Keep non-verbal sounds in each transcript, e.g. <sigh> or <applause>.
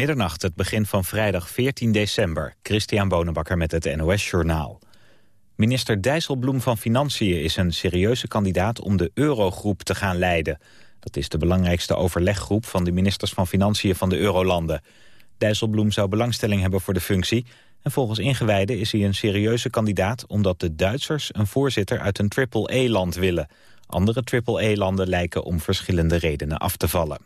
Middernacht, het begin van vrijdag 14 december. Christian Bonenbakker met het NOS Journaal. Minister Dijsselbloem van Financiën is een serieuze kandidaat om de Eurogroep te gaan leiden. Dat is de belangrijkste overleggroep van de ministers van Financiën van de Eurolanden. Dijsselbloem zou belangstelling hebben voor de functie... en volgens ingewijden is hij een serieuze kandidaat... omdat de Duitsers een voorzitter uit een triple-E-land willen. Andere triple-E-landen lijken om verschillende redenen af te vallen.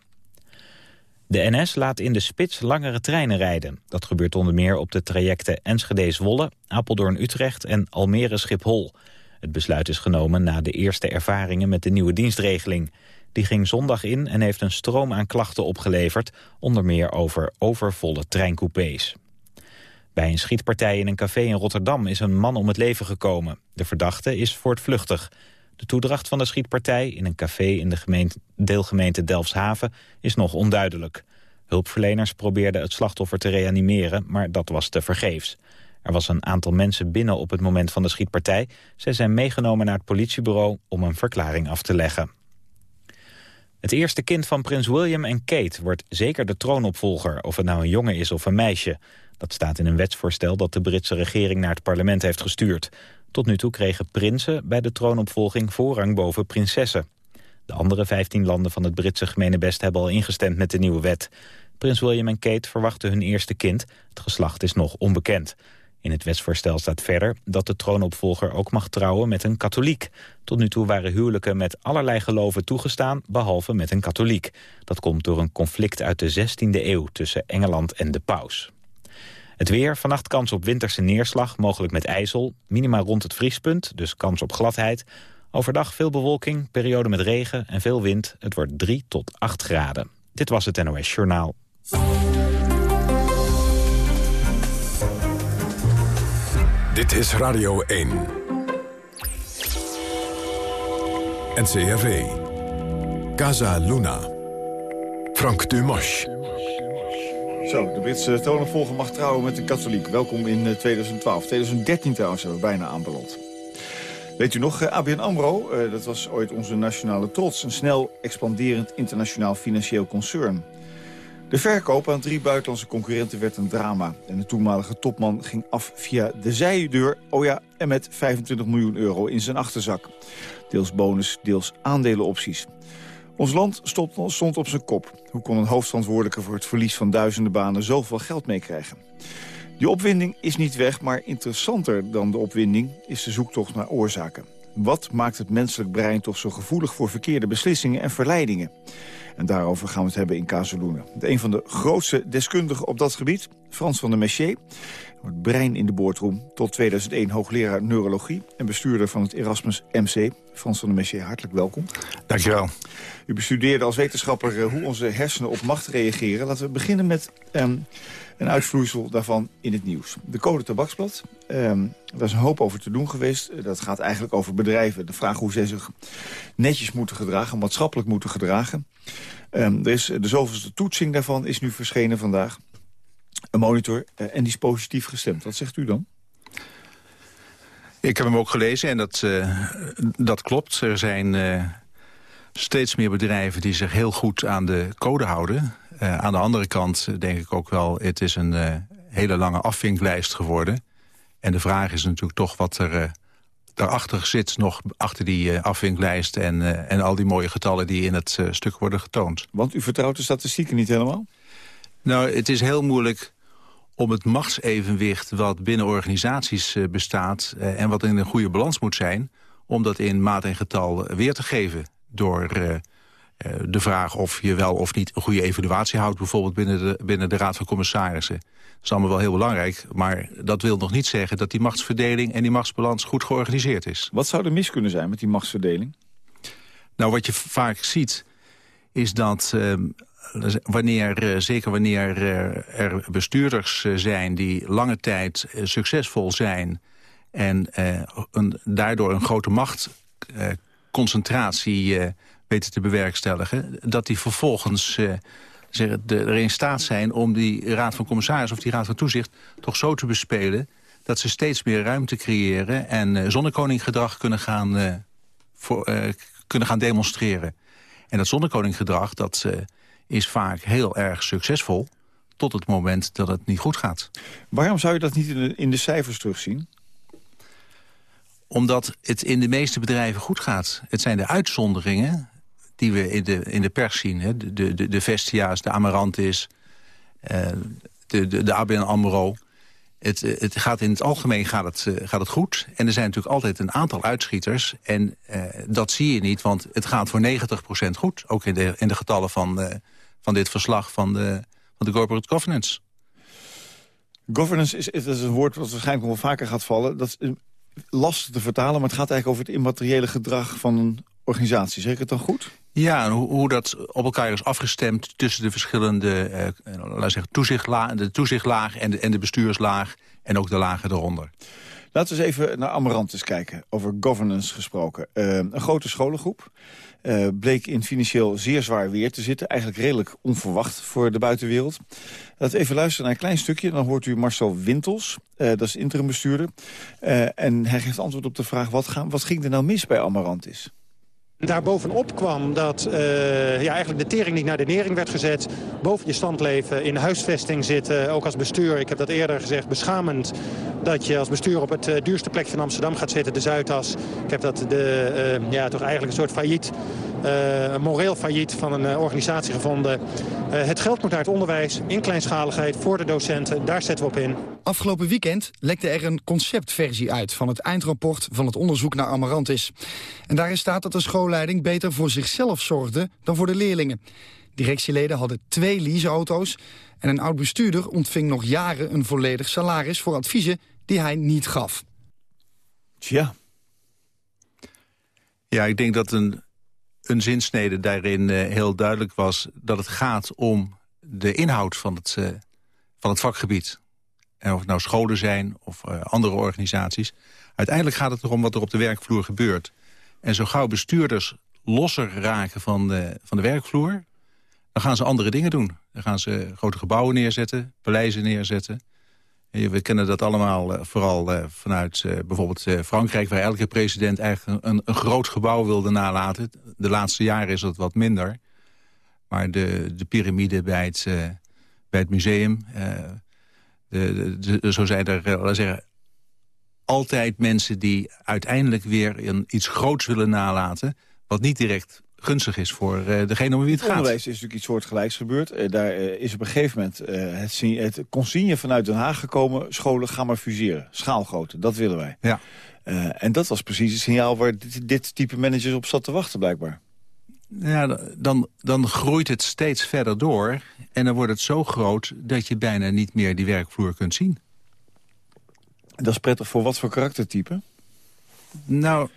De NS laat in de spits langere treinen rijden. Dat gebeurt onder meer op de trajecten Enschede-Zwolle, Apeldoorn-Utrecht en Almere-Schiphol. Het besluit is genomen na de eerste ervaringen met de nieuwe dienstregeling. Die ging zondag in en heeft een stroom aan klachten opgeleverd... onder meer over overvolle treincoupés. Bij een schietpartij in een café in Rotterdam is een man om het leven gekomen. De verdachte is voortvluchtig. De toedracht van de schietpartij in een café in de gemeente, deelgemeente Delfshaven is nog onduidelijk. Hulpverleners probeerden het slachtoffer te reanimeren, maar dat was te vergeefs. Er was een aantal mensen binnen op het moment van de schietpartij. Zij zijn meegenomen naar het politiebureau om een verklaring af te leggen. Het eerste kind van prins William en Kate wordt zeker de troonopvolger... of het nou een jongen is of een meisje. Dat staat in een wetsvoorstel dat de Britse regering naar het parlement heeft gestuurd. Tot nu toe kregen prinsen bij de troonopvolging voorrang boven prinsessen. De andere 15 landen van het Britse gemeenebest hebben al ingestemd met de nieuwe wet. Prins William en Kate verwachten hun eerste kind. Het geslacht is nog onbekend. In het wetsvoorstel staat verder dat de troonopvolger ook mag trouwen met een katholiek. Tot nu toe waren huwelijken met allerlei geloven toegestaan, behalve met een katholiek. Dat komt door een conflict uit de 16e eeuw tussen Engeland en de paus. Het weer, vannacht kans op winterse neerslag, mogelijk met ijzel. Minima rond het vriespunt, dus kans op gladheid. Overdag veel bewolking, periode met regen en veel wind. Het wordt 3 tot 8 graden. Dit was het NOS Journaal. Dit is Radio 1. NCRV. Casa Luna. Frank Dumas. Zo, de Britse troonopvolger mag trouwen met een katholiek. Welkom in 2012. Eh, 2013 trouwens hebben we bijna aanbeland. Weet u nog, eh, ABN AMRO, eh, dat was ooit onze nationale trots. Een snel expanderend internationaal financieel concern. De verkoop aan drie buitenlandse concurrenten werd een drama. En de toenmalige topman ging af via de zijdeur. Oh ja, en met 25 miljoen euro in zijn achterzak. Deels bonus, deels aandelenopties. Ons land stond op zijn kop. Hoe kon een hoofdverantwoordelijke voor het verlies van duizenden banen zoveel geld meekrijgen? Die opwinding is niet weg, maar interessanter dan de opwinding is de zoektocht naar oorzaken. Wat maakt het menselijk brein toch zo gevoelig voor verkeerde beslissingen en verleidingen? En daarover gaan we het hebben in Casaluna. Een van de grootste deskundigen op dat gebied, Frans van der Messier. Het brein in de boordroom. Tot 2001 hoogleraar neurologie en bestuurder van het Erasmus MC. Frans van der Messier, hartelijk welkom. Dankjewel. U bestudeerde als wetenschapper eh, hoe onze hersenen op macht reageren. Laten we beginnen met um, een uitvloeisel daarvan in het nieuws. De Code Tabaksblad, um, daar is een hoop over te doen geweest. Dat gaat eigenlijk over bedrijven. De vraag hoe zij zich netjes moeten gedragen, maatschappelijk moeten gedragen. Um, er is de zoveelste toetsing daarvan is nu verschenen vandaag. Een monitor, uh, en die is positief gestemd. Wat zegt u dan? Ik heb hem ook gelezen en dat, uh, dat klopt. Er zijn uh, steeds meer bedrijven die zich heel goed aan de code houden. Uh, aan de andere kant denk ik ook wel, het is een hele lange afvinklijst geworden. En de vraag is natuurlijk toch wat er daarachter zit... nog achter die afvinklijst en, en al die mooie getallen die in het stuk worden getoond. Want u vertrouwt de statistieken niet helemaal? Nou, het is heel moeilijk om het machtsevenwicht wat binnen organisaties bestaat... en wat in een goede balans moet zijn... om dat in maat en getal weer te geven door uh, de vraag of je wel of niet een goede evaluatie houdt... bijvoorbeeld binnen de, binnen de Raad van Commissarissen. Dat is allemaal wel heel belangrijk, maar dat wil nog niet zeggen... dat die machtsverdeling en die machtsbalans goed georganiseerd is. Wat zou er mis kunnen zijn met die machtsverdeling? Nou, wat je vaak ziet, is dat uh, wanneer, uh, zeker wanneer uh, er bestuurders zijn... die lange tijd succesvol zijn en een, daardoor een grote macht concentratie uh, weten te bewerkstelligen... dat die vervolgens er in staat zijn om die raad van commissaris... of die raad van toezicht toch zo te bespelen... dat ze steeds meer ruimte creëren en zonnekoninggedrag kunnen gaan, voor, kunnen gaan demonstreren. En dat zonnekoninggedrag dat, is vaak heel erg succesvol tot het moment dat het niet goed gaat. Waarom zou je dat niet in de, in de cijfers terugzien? Omdat het in de meeste bedrijven goed gaat. Het zijn de uitzonderingen die we in de, in de pers zien. Hè? De, de, de Vestia's, de Amarantis, uh, de, de, de ABN AMRO. Het, het gaat in het algemeen gaat het, uh, gaat het goed. En er zijn natuurlijk altijd een aantal uitschieters. En uh, dat zie je niet, want het gaat voor 90% goed. Ook in de, in de getallen van, van dit verslag van de, van de corporate governance. Governance is, is een woord wat waarschijnlijk wel vaker gaat vallen. Dat is lastig te vertalen, maar het gaat eigenlijk over het immateriële gedrag van een organisatie. Zeg ik het dan goed? Ja, en hoe, hoe dat op elkaar is afgestemd tussen de verschillende eh, laten zeggen, toezichtla de toezichtlaag en de, en de bestuurslaag en ook de lagen eronder. Laten we eens even naar Amarantis kijken, over governance gesproken. Uh, een grote scholengroep uh, bleek in financieel zeer zwaar weer te zitten. Eigenlijk redelijk onverwacht voor de buitenwereld. Laten we even luisteren naar een klein stukje. Dan hoort u Marcel Wintels, uh, dat is interimbestuurder. Uh, en hij geeft antwoord op de vraag, wat, gaan, wat ging er nou mis bij Amarantis? Daarbovenop kwam dat uh, ja, eigenlijk de tering niet naar de nering werd gezet. Boven je stand leven, in huisvesting zitten, ook als bestuur. Ik heb dat eerder gezegd, beschamend dat je als bestuur op het uh, duurste plek van Amsterdam gaat zitten, de Zuidas. Ik heb dat de, uh, ja, toch eigenlijk een soort failliet een moreel failliet van een uh, organisatie gevonden. Uh, het geld moet naar het onderwijs, in kleinschaligheid, voor de docenten. Daar zetten we op in. Afgelopen weekend lekte er een conceptversie uit... van het eindrapport van het onderzoek naar Amarantis. En daarin staat dat de schoolleiding beter voor zichzelf zorgde... dan voor de leerlingen. Directieleden hadden twee leaseauto's... en een oud-bestuurder ontving nog jaren een volledig salaris... voor adviezen die hij niet gaf. Tja. Ja, ik denk dat een een zinsnede daarin uh, heel duidelijk was... dat het gaat om de inhoud van het, uh, van het vakgebied. En of het nou scholen zijn of uh, andere organisaties. Uiteindelijk gaat het erom wat er op de werkvloer gebeurt. En zo gauw bestuurders losser raken van de, van de werkvloer... dan gaan ze andere dingen doen. Dan gaan ze grote gebouwen neerzetten, paleizen neerzetten... We kennen dat allemaal uh, vooral uh, vanuit uh, bijvoorbeeld Frankrijk... waar elke president eigenlijk een, een, groot gebouw wilde nalaten. De laatste jaren is dat wat minder. Maar de, de piramide bij het, bij het museum... De, zo zijn er zeggen, altijd mensen die uiteindelijk weer een, iets groots willen nalaten... wat niet direct gunstig is voor uh, degene om wie het gaat. Onderwijs is natuurlijk iets soortgelijks gebeurd. Uh, daar uh, is op een gegeven moment het, het consigne vanuit Den Haag gekomen... scholen gaan maar fuseren, schaalgrootte, dat willen wij. Ja. en dat was precies het signaal waar dit, dit, type managers op zat te wachten blijkbaar. Ja, dan, dan groeit het steeds verder door. En dan wordt het zo groot dat je bijna niet meer die werkvloer kunt zien. En dat is prettig voor wat voor karaktertype? Nou,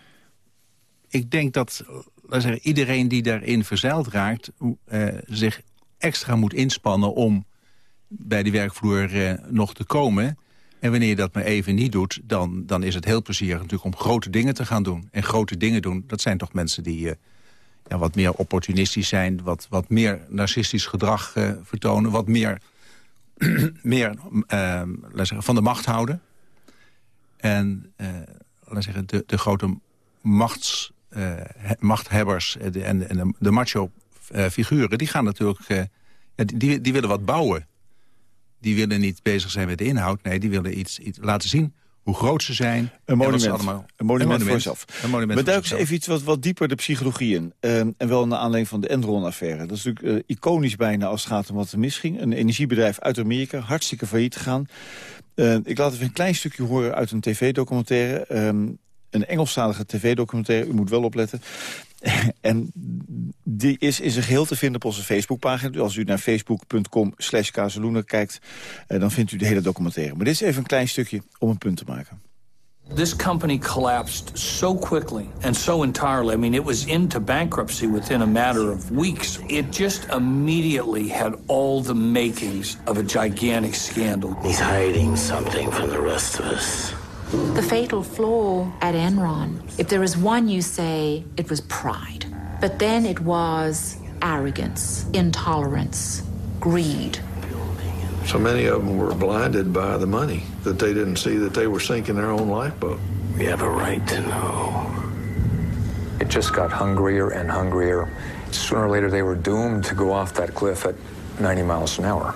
ik denk dat zeggen, iedereen die daarin verzeild raakt... Uh, zich extra moet inspannen om bij die werkvloer uh, nog te komen. En wanneer je dat maar even niet doet... Dan, dan is het heel plezierig natuurlijk om grote dingen te gaan doen. En grote dingen doen, dat zijn toch mensen die... Uh, ja, wat meer opportunistisch zijn, wat, wat meer narcistisch gedrag vertonen... wat meer, <clears throat> meer zeggen, van de macht houden. En zeggen, de, de grote machts uh, machthebbers en, en de, macho-figuren... Eh, die gaan natuurlijk... Uh, die, die willen wat bouwen. Die willen niet bezig zijn met de inhoud. Nee, die willen iets, iets laten zien hoe groot ze zijn. Een monument. Allemaal, een monument, voor monument We duiken eens even iets wat, wat dieper de psychologie in. Uh, en wel naar aanleiding van de Enron-affaire. Dat is natuurlijk uh, iconisch bijna als het gaat om wat er misging. Een energiebedrijf uit Amerika, hartstikke failliet gegaan. Uh, ik laat even een klein stukje horen uit een tv-documentaire. Een Engelstalige tv-documentaire, u moet wel opletten. <laughs> en die is in zijn geheel te vinden op onze Facebookpagina. Dus als u naar facebook.com slash kijkt, eh, dan vindt u de hele documentaire. Maar dit is even een klein stukje om een punt te maken. This company collapsed so quickly and so entirely. I mean, it was into bankruptcy within a matter of weeks. It just immediately had all the makings of a gigantic scandal. He's hiding something from the rest of us. The fatal flaw at Enron, if there is one, you say it was pride. But then it was arrogance, intolerance, greed. So many of them were blinded by the money that they didn't see that they were sinking their own lifeboat. We have a right to know. It just got hungrier and hungrier. Sooner or later, they were doomed to go off that cliff at 90 miles an hour.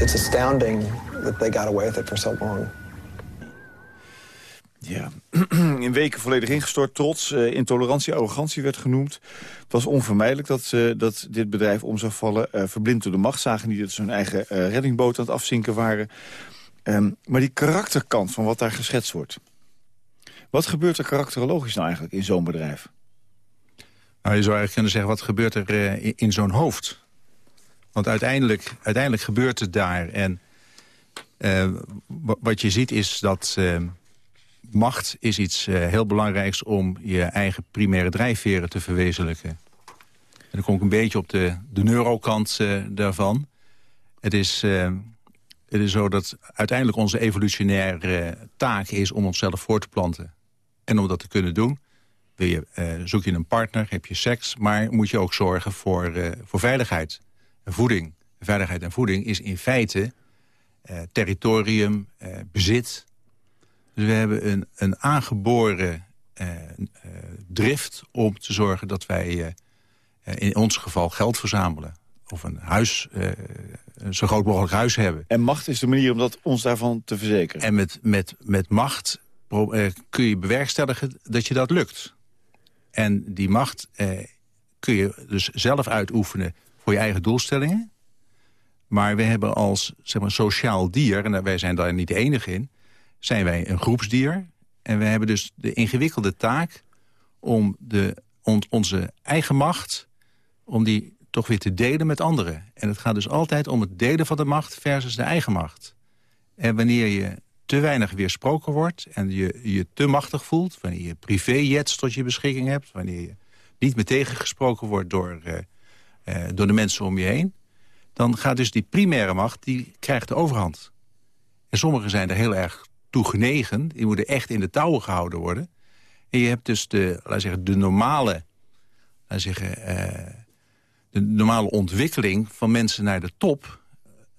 it's astounding that they got away with it for so long. Ja, <clears throat> in weken volledig ingestort, trots, uh, intolerantie, arrogantie werd genoemd. Het was onvermijdelijk dat, uh, dat dit bedrijf om zou vallen. Uh, verblind door de macht zagen die dat ze hun eigen reddingboot aan het afzinken waren. Um, maar die karakterkant van wat daar geschetst wordt. Wat gebeurt er karakterologisch nou eigenlijk in zo'n bedrijf? Nou, je zou eigenlijk kunnen zeggen, wat gebeurt er in, in zo'n hoofd? Want uiteindelijk, uiteindelijk gebeurt het daar. En wat je ziet is dat ehm, macht is iets uh, heel belangrijks om je eigen primaire drijfveren te verwezenlijken. En dan kom ik een beetje op de, de neurokant uh, daarvan. Het is, uh, het is zo dat uiteindelijk onze evolutionaire taak is om onszelf voor te planten. En om dat te kunnen doen, wil je, zoek je een partner, heb je seks... maar moet je ook zorgen voor, voor veiligheid en voeding. Veiligheid en voeding is in feite territorium, bezit dus we hebben een, een aangeboren eh, eh, drift om te zorgen dat wij eh, in ons geval geld verzamelen. Of een huis, een zo groot mogelijk huis hebben. En macht is de manier om dat, ons daarvan te verzekeren? En met, met, met macht kun je bewerkstelligen dat je dat lukt. En die macht kun je dus zelf uitoefenen voor je eigen doelstellingen. Maar we hebben als zeg maar, sociaal dier, en wij zijn daar niet de enige in zijn wij een groepsdier. En we hebben dus de ingewikkelde taak om de, onze eigen macht... om die toch weer te delen met anderen. En het gaat dus altijd om het delen van de macht versus de eigen macht. En wanneer je te weinig weersproken wordt en je je te machtig voelt... wanneer je privéjets tot je beschikking hebt... wanneer je niet meer tegengesproken wordt door, uh, uh, door de mensen om je heen... dan gaat dus die primaire macht, die krijgt de overhand. En sommigen zijn er heel erg toe genegen. Die moeten echt in de touwen gehouden worden. En je hebt dus de, laat zeggen, de normale, laat zeggen, uh, de normale ontwikkeling van mensen naar de top...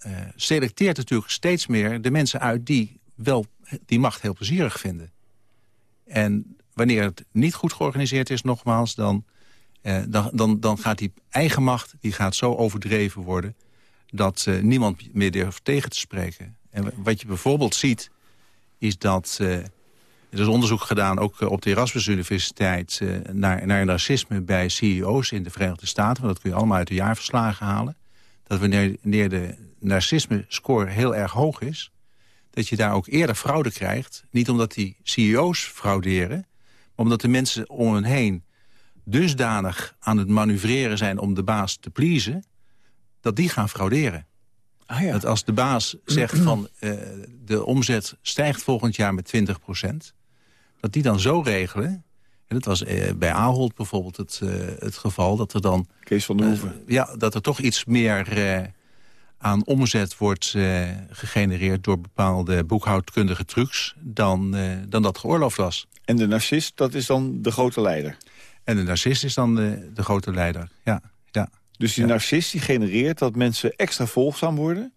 Uh, selecteert natuurlijk steeds meer de mensen uit die wel die macht heel plezierig vinden. En wanneer het niet goed georganiseerd is, nogmaals... dan, uh, dan, dan, dan gaat die eigen macht die gaat zo overdreven worden... dat niemand meer durft tegen te spreken. En wat je bijvoorbeeld ziet is dat... Uh, er is onderzoek gedaan, ook eh, op de Erasmus Universiteit... Uh, naar, naar narcisme bij CEO's in de Verenigde Staten. Want dat kun je allemaal uit de jaarverslagen halen. Dat wanneer, wanneer de narcisme-score heel erg hoog is... dat je daar ook eerder fraude krijgt. Niet omdat die CEO's frauderen... maar omdat de mensen om hen heen dusdanig aan het manoeuvreren zijn... om de baas te pleasen, dat die gaan frauderen. Ah, ja. Dat als de baas zegt <clears throat> van uh, de omzet stijgt volgend jaar met 20% dat die dan zo regelen... En dat was uh, bij Ahold bijvoorbeeld het, uh, het geval... dat er dan... Kees van Hoeven. ja, dat er toch iets meer aan omzet wordt gegenereerd... door bepaalde boekhoudkundige trucs dan, dan dat geoorloofd was. En de narcist, dat is dan de grote leider? En de narcist is dan de, de grote leider, ja. Dus die narcist die genereert dat mensen extra volgzaam worden...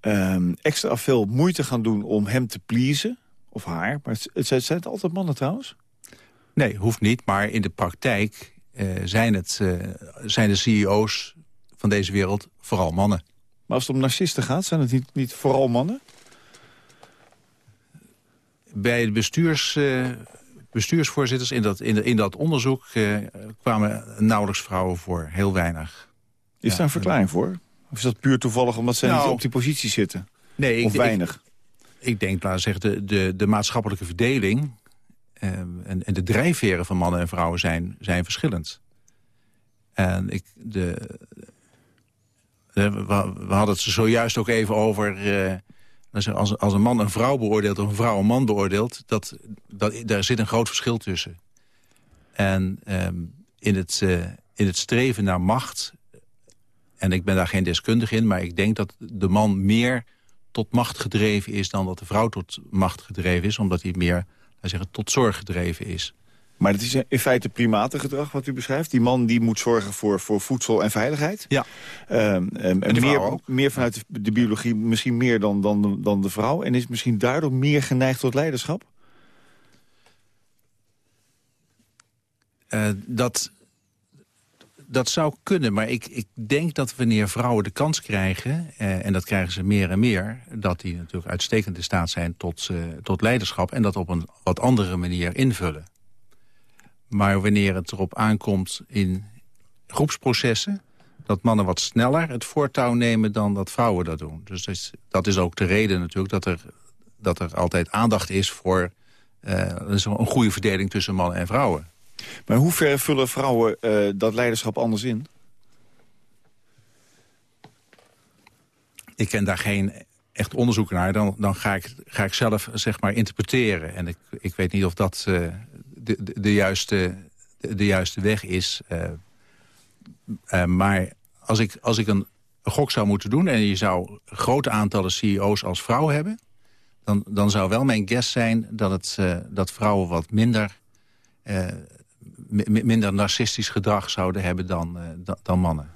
Um, extra veel moeite gaan doen om hem te pleasen, of haar. Maar het, het zijn het altijd mannen trouwens? Nee, hoeft niet. Maar in de praktijk uh, zijn, het, uh, zijn de CEO's van deze wereld vooral mannen. Maar als het om narcisten gaat, zijn het niet, niet vooral mannen? Bij de bestuurs, uh, bestuursvoorzitters in dat, in, in dat onderzoek... kwamen nauwelijks vrouwen voor, heel weinig. Is ja, daar een verklaring voor? Of is dat puur toevallig omdat ze niet nou, op die positie zitten? Nee, of ik, weinig? Ik, ik, denk, laten we zeggen, de, de, de maatschappelijke verdeling... Uh, en, en, de drijfveren van mannen en vrouwen zijn, zijn verschillend. En ik, de, we, we, hadden het zojuist ook even over... Als, als een man een vrouw beoordeelt of een vrouw een man beoordeelt... Dat, dat, daar zit een groot verschil tussen. En um, in, het, uh, in het streven naar macht en ik ben daar geen deskundige in, maar ik denk dat de man meer tot macht gedreven is... dan dat de vrouw tot macht gedreven is, omdat hij meer zeggen, tot zorg gedreven is. Maar het is in feite primatengedrag wat u beschrijft. Die man die moet zorgen voor, voor voedsel en veiligheid. Ja. Um, um, en meer, meer vanuit de, biologie, misschien meer dan, dan, dan de vrouw. En is misschien daardoor meer geneigd tot leiderschap? Uh, dat, dat zou kunnen, maar ik, ik denk dat wanneer vrouwen de kans krijgen... Eh, en dat krijgen ze meer en meer... dat die natuurlijk uitstekend in staat zijn tot, eh, tot leiderschap... en dat op een wat andere manier invullen. Maar wanneer het erop aankomt in groepsprocessen... dat mannen wat sneller het voortouw nemen dan dat vrouwen dat doen. Dus dat is, dat is ook de reden natuurlijk dat er, dat er altijd aandacht is... voor uh, een goede verdeling tussen mannen en vrouwen. Maar hoe ver vullen vrouwen uh, dat leiderschap anders in? Ik ken daar geen echt onderzoek naar. Dan, dan ga, ik, ga ik zelf zeg maar interpreteren. En ik, ik weet niet of dat uh, de, de, de, juiste, de, de, juiste weg is. Uh, maar als ik, als ik een, gok zou moeten doen... en je zou grote aantallen CEO's als vrouw hebben... dan, dan zou wel mijn guess zijn dat, het, dat vrouwen wat minder minder narcistisch gedrag zouden hebben dan, uh, dan mannen.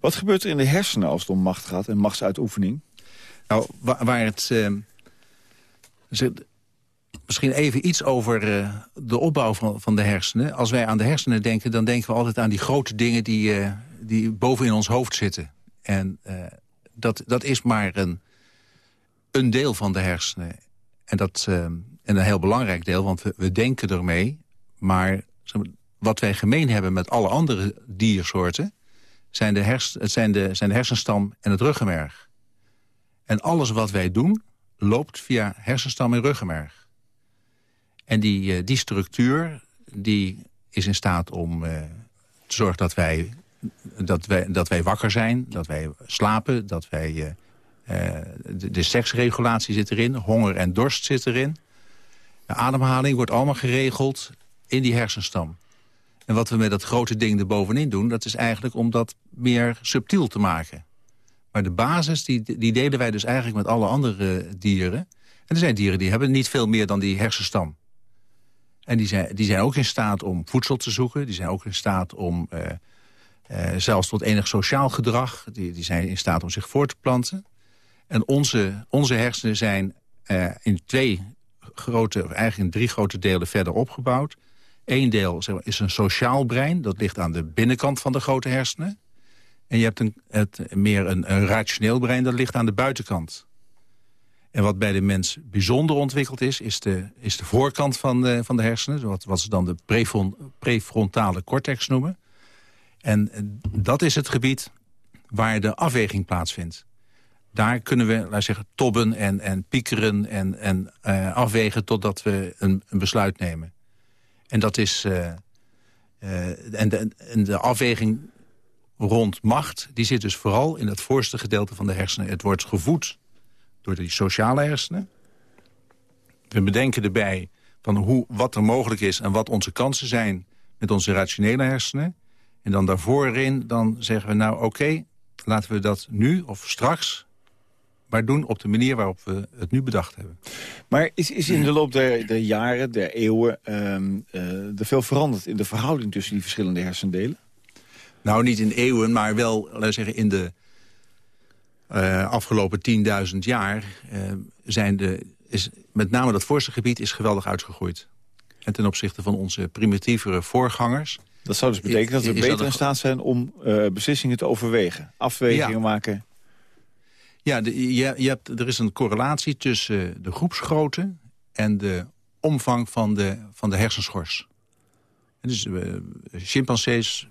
Wat gebeurt er in de hersenen als het om macht gaat en machtsuitoefening? Nou, waar, waar het... Misschien even iets over uh, de opbouw van, van de hersenen. Als wij aan de hersenen denken, dan denken we altijd aan die grote dingen... die, uh, die boven in ons hoofd zitten. En dat, dat is maar een, een deel van de hersenen. En, dat, en een heel belangrijk deel, want we, we denken ermee... maar wat wij gemeen hebben met alle andere diersoorten... zijn de, hers, het zijn de, zijn de hersenstam en het ruggenmerg. En alles wat wij doen, loopt via hersenstam en ruggenmerg. En die, uh, die structuur die is in staat om uh, te zorgen dat wij, dat, wij, dat wij wakker zijn... dat wij slapen, dat wij... Uh, de, de seksregulatie zit erin, honger en dorst zit erin. De ademhaling wordt allemaal geregeld in die hersenstam. En wat we met dat grote ding erbovenin doen... dat is eigenlijk om dat meer subtiel te maken. Maar de basis, die, die delen wij dus eigenlijk met alle andere dieren. En er zijn dieren die hebben niet veel meer dan die hersenstam. En die zijn, die zijn ook in staat om voedsel te zoeken. Die zijn ook in staat om uh, uh, zelfs tot enig sociaal gedrag. Die, die zijn in staat om zich voor te planten. En onze, onze hersenen zijn uh, in twee grote, eigenlijk in drie grote delen verder opgebouwd. Eén deel zeg maar, is een sociaal brein. Dat ligt aan de binnenkant van de grote hersenen. En je hebt een, het, meer een rationeel brein. Dat ligt aan de buitenkant. En wat bij de mens bijzonder ontwikkeld is... is de, is de voorkant van de, van de hersenen. Wat, wat ze dan de prefrontale cortex noemen. En dat is het gebied waar de afweging plaatsvindt. Daar kunnen we, laat zeggen, tobben en, en piekeren en, en uh, afwegen... totdat we een, een besluit nemen. En dat is... Uh, en, de, en de afweging rond macht, die zit dus vooral in het voorste gedeelte van de hersenen. Het wordt gevoed door die sociale hersenen. We bedenken erbij van hoe, wat er mogelijk is en wat onze kansen zijn met onze rationele hersenen. En dan daarvoor in, dan zeggen we nou oké, okay, laten we dat nu of straks maar doen op de manier waarop we het nu bedacht hebben. Maar is, is in de loop der, der jaren, der eeuwen... Um, uh, er veel veranderd in de verhouding tussen die verschillende hersendelen? Nou, niet in eeuwen, maar wel laten zeggen, in de uh, afgelopen 10.000 jaar... Uh, zijn de, is, met name dat voorste gebied is geweldig uitgegroeid. En ten opzichte van onze primitievere voorgangers... Dat zou dus betekenen dat we beter in staat zijn om beslissingen te overwegen. Afwegingen ja. maken ja, de, je, je hebt, er is een correlatie tussen de groepsgrootte... en de omvang van de, van de hersenschors. dus uh, chimpansees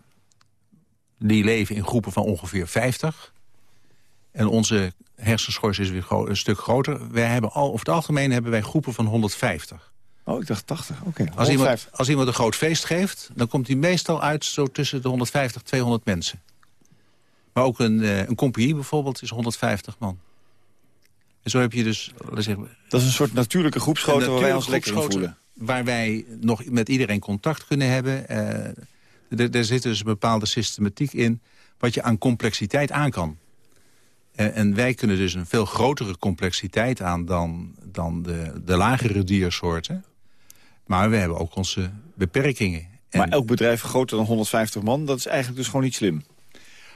die leven in groepen van ongeveer 50. En onze hersenschors is weer een stuk groter. Wij hebben al, over het algemeen hebben wij groepen van 150. Oh, ik dacht 80. Oké. Als, iemand, als iemand een groot feest geeft, dan komt hij meestal uit zo tussen de 150 200 mensen. Maar ook een, uh, een compagnie bijvoorbeeld is 150 man. En zo heb je dus... Zeggen, dat is een soort natuurlijke groepsgrootte waar wij ons lekker in voelen. Waar wij nog met iedereen contact kunnen hebben. Uh, er zit dus een bepaalde systematiek in wat je aan complexiteit aan kan. En wij kunnen dus een veel grotere complexiteit aan dan, dan de, de lagere diersoorten. Maar we hebben ook onze beperkingen. Maar elk bedrijf groter dan 150 man, dat is eigenlijk dus gewoon niet slim.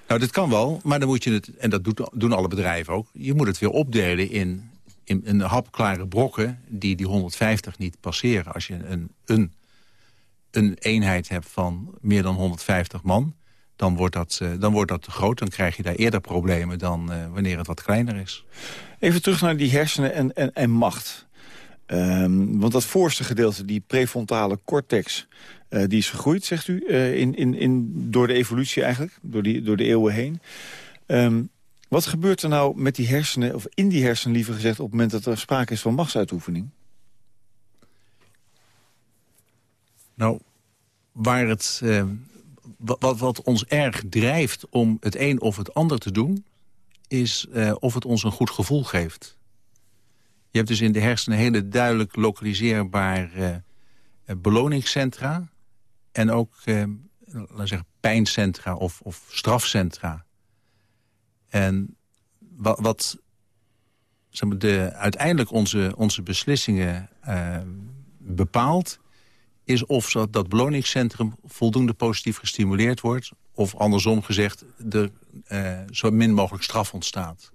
Nou, dat kan wel, maar dan moet je het, en dat doet, doen alle bedrijven ook... je moet het weer opdelen in, in, in hapklare brokken die die 150 niet passeren. Als je een, een, een eenheid hebt van meer dan 150 man... dan wordt, dat, uh, dan wordt dat te groot. Dan krijg je daar eerder problemen dan uh, wanneer het wat kleiner is. Even terug naar die hersenen en, en, en macht. Um, want dat voorste gedeelte, die prefrontale cortex... Uh, die is gegroeid, zegt u, in, in, in, door de evolutie eigenlijk, door, die, door de eeuwen heen. Um, wat gebeurt er nou met die hersenen, of in die hersenen liever gezegd... op het moment dat er sprake is van machtsuitoefening? Nou, waar het, uh, wat, wat ons erg drijft om het een of het ander te doen... is uh, of het ons een goed gevoel geeft. Je hebt dus in de hersenen hele duidelijk lokaliseerbaar uh, beloningscentra... en ook, laten zeggen, pijncentra of, of strafcentra. En wat, wat uiteindelijk onze, onze beslissingen bepaalt is of dat beloningscentrum voldoende positief gestimuleerd wordt... of andersom gezegd, er uh, zo min mogelijk straf ontstaat.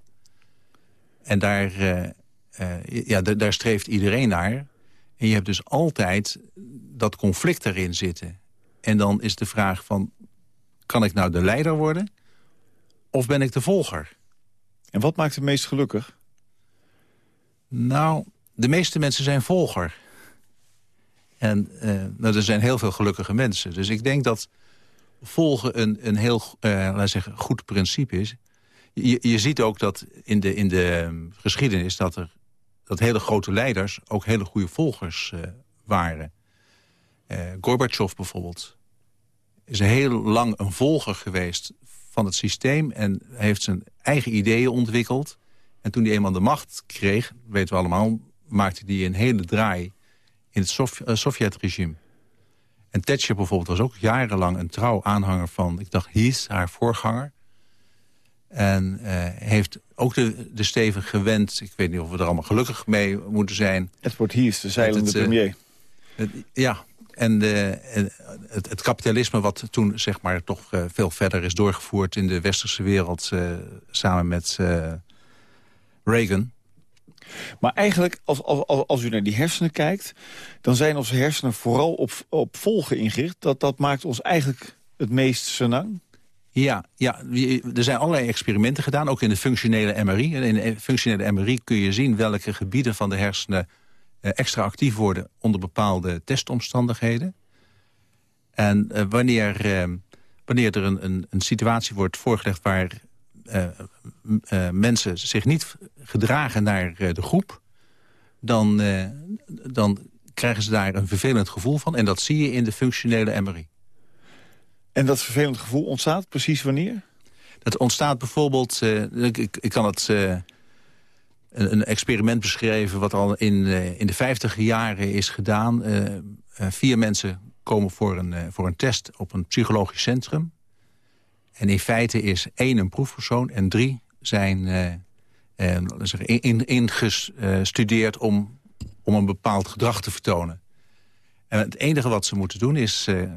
En daar, uh, uh, ja, daar streeft iedereen naar. En je hebt dus altijd dat conflict erin zitten. En dan is de vraag van, kan ik nou de leider worden... of ben ik de volger? En wat maakt het meest gelukkig? Nou, de meeste mensen zijn volger. En uh, nou, er zijn heel veel gelukkige mensen. Dus ik denk dat volgen een, een heel uh, laten zeggen, goed principe is. Je, je ziet ook dat in de, in de ehm, geschiedenis... dat er dat hele grote leiders ook hele goede volgers uh, waren. Gorbachev bijvoorbeeld is heel lang een volger geweest van het systeem... en heeft zijn eigen ideeën ontwikkeld. En toen hij eenmaal de macht kreeg, weten we allemaal... maakte hij een hele draai in het uh, Sovjet-regime. En Thatcher bijvoorbeeld was ook jarenlang een trouw aanhanger van... ik dacht, Heath, haar voorganger. En uh, heeft ook de, de steven gewend. Ik weet niet of we er allemaal gelukkig mee moeten zijn. Edward Heath, de zeilende het, uh, premier. Het, ja, en de, het, het, kapitalisme wat toen zeg maar toch veel verder is doorgevoerd... in de westerse wereld samen met Reagan... Maar eigenlijk, als, als, als u naar die hersenen kijkt... dan zijn onze hersenen vooral op, op volgen ingericht. Dat, dat maakt ons eigenlijk het meest senang. Ja, ja, er zijn allerlei experimenten gedaan, ook in de functionele MRI. En in de functionele MRI kun je zien welke gebieden van de hersenen... Eh, extra actief worden onder bepaalde testomstandigheden. En uh, wanneer, uh, wanneer er een, een, situatie wordt voorgelegd... waar mensen zich niet gedragen naar uh, de groep... Dan, dan krijgen ze daar een vervelend gevoel van. En dat zie je in de functionele MRI. En dat vervelend gevoel ontstaat precies wanneer? Dat ontstaat bijvoorbeeld... Ik, ik, kan het... Een, een, experiment beschrijven wat al in, in de 50 jaren is gedaan. vier mensen komen voor een, voor een test op een psychologisch centrum. En in feite is één een proefpersoon en drie zijn uh, uh, ingestudeerd om, om een bepaald gedrag te vertonen. En het enige wat ze moeten doen is uh,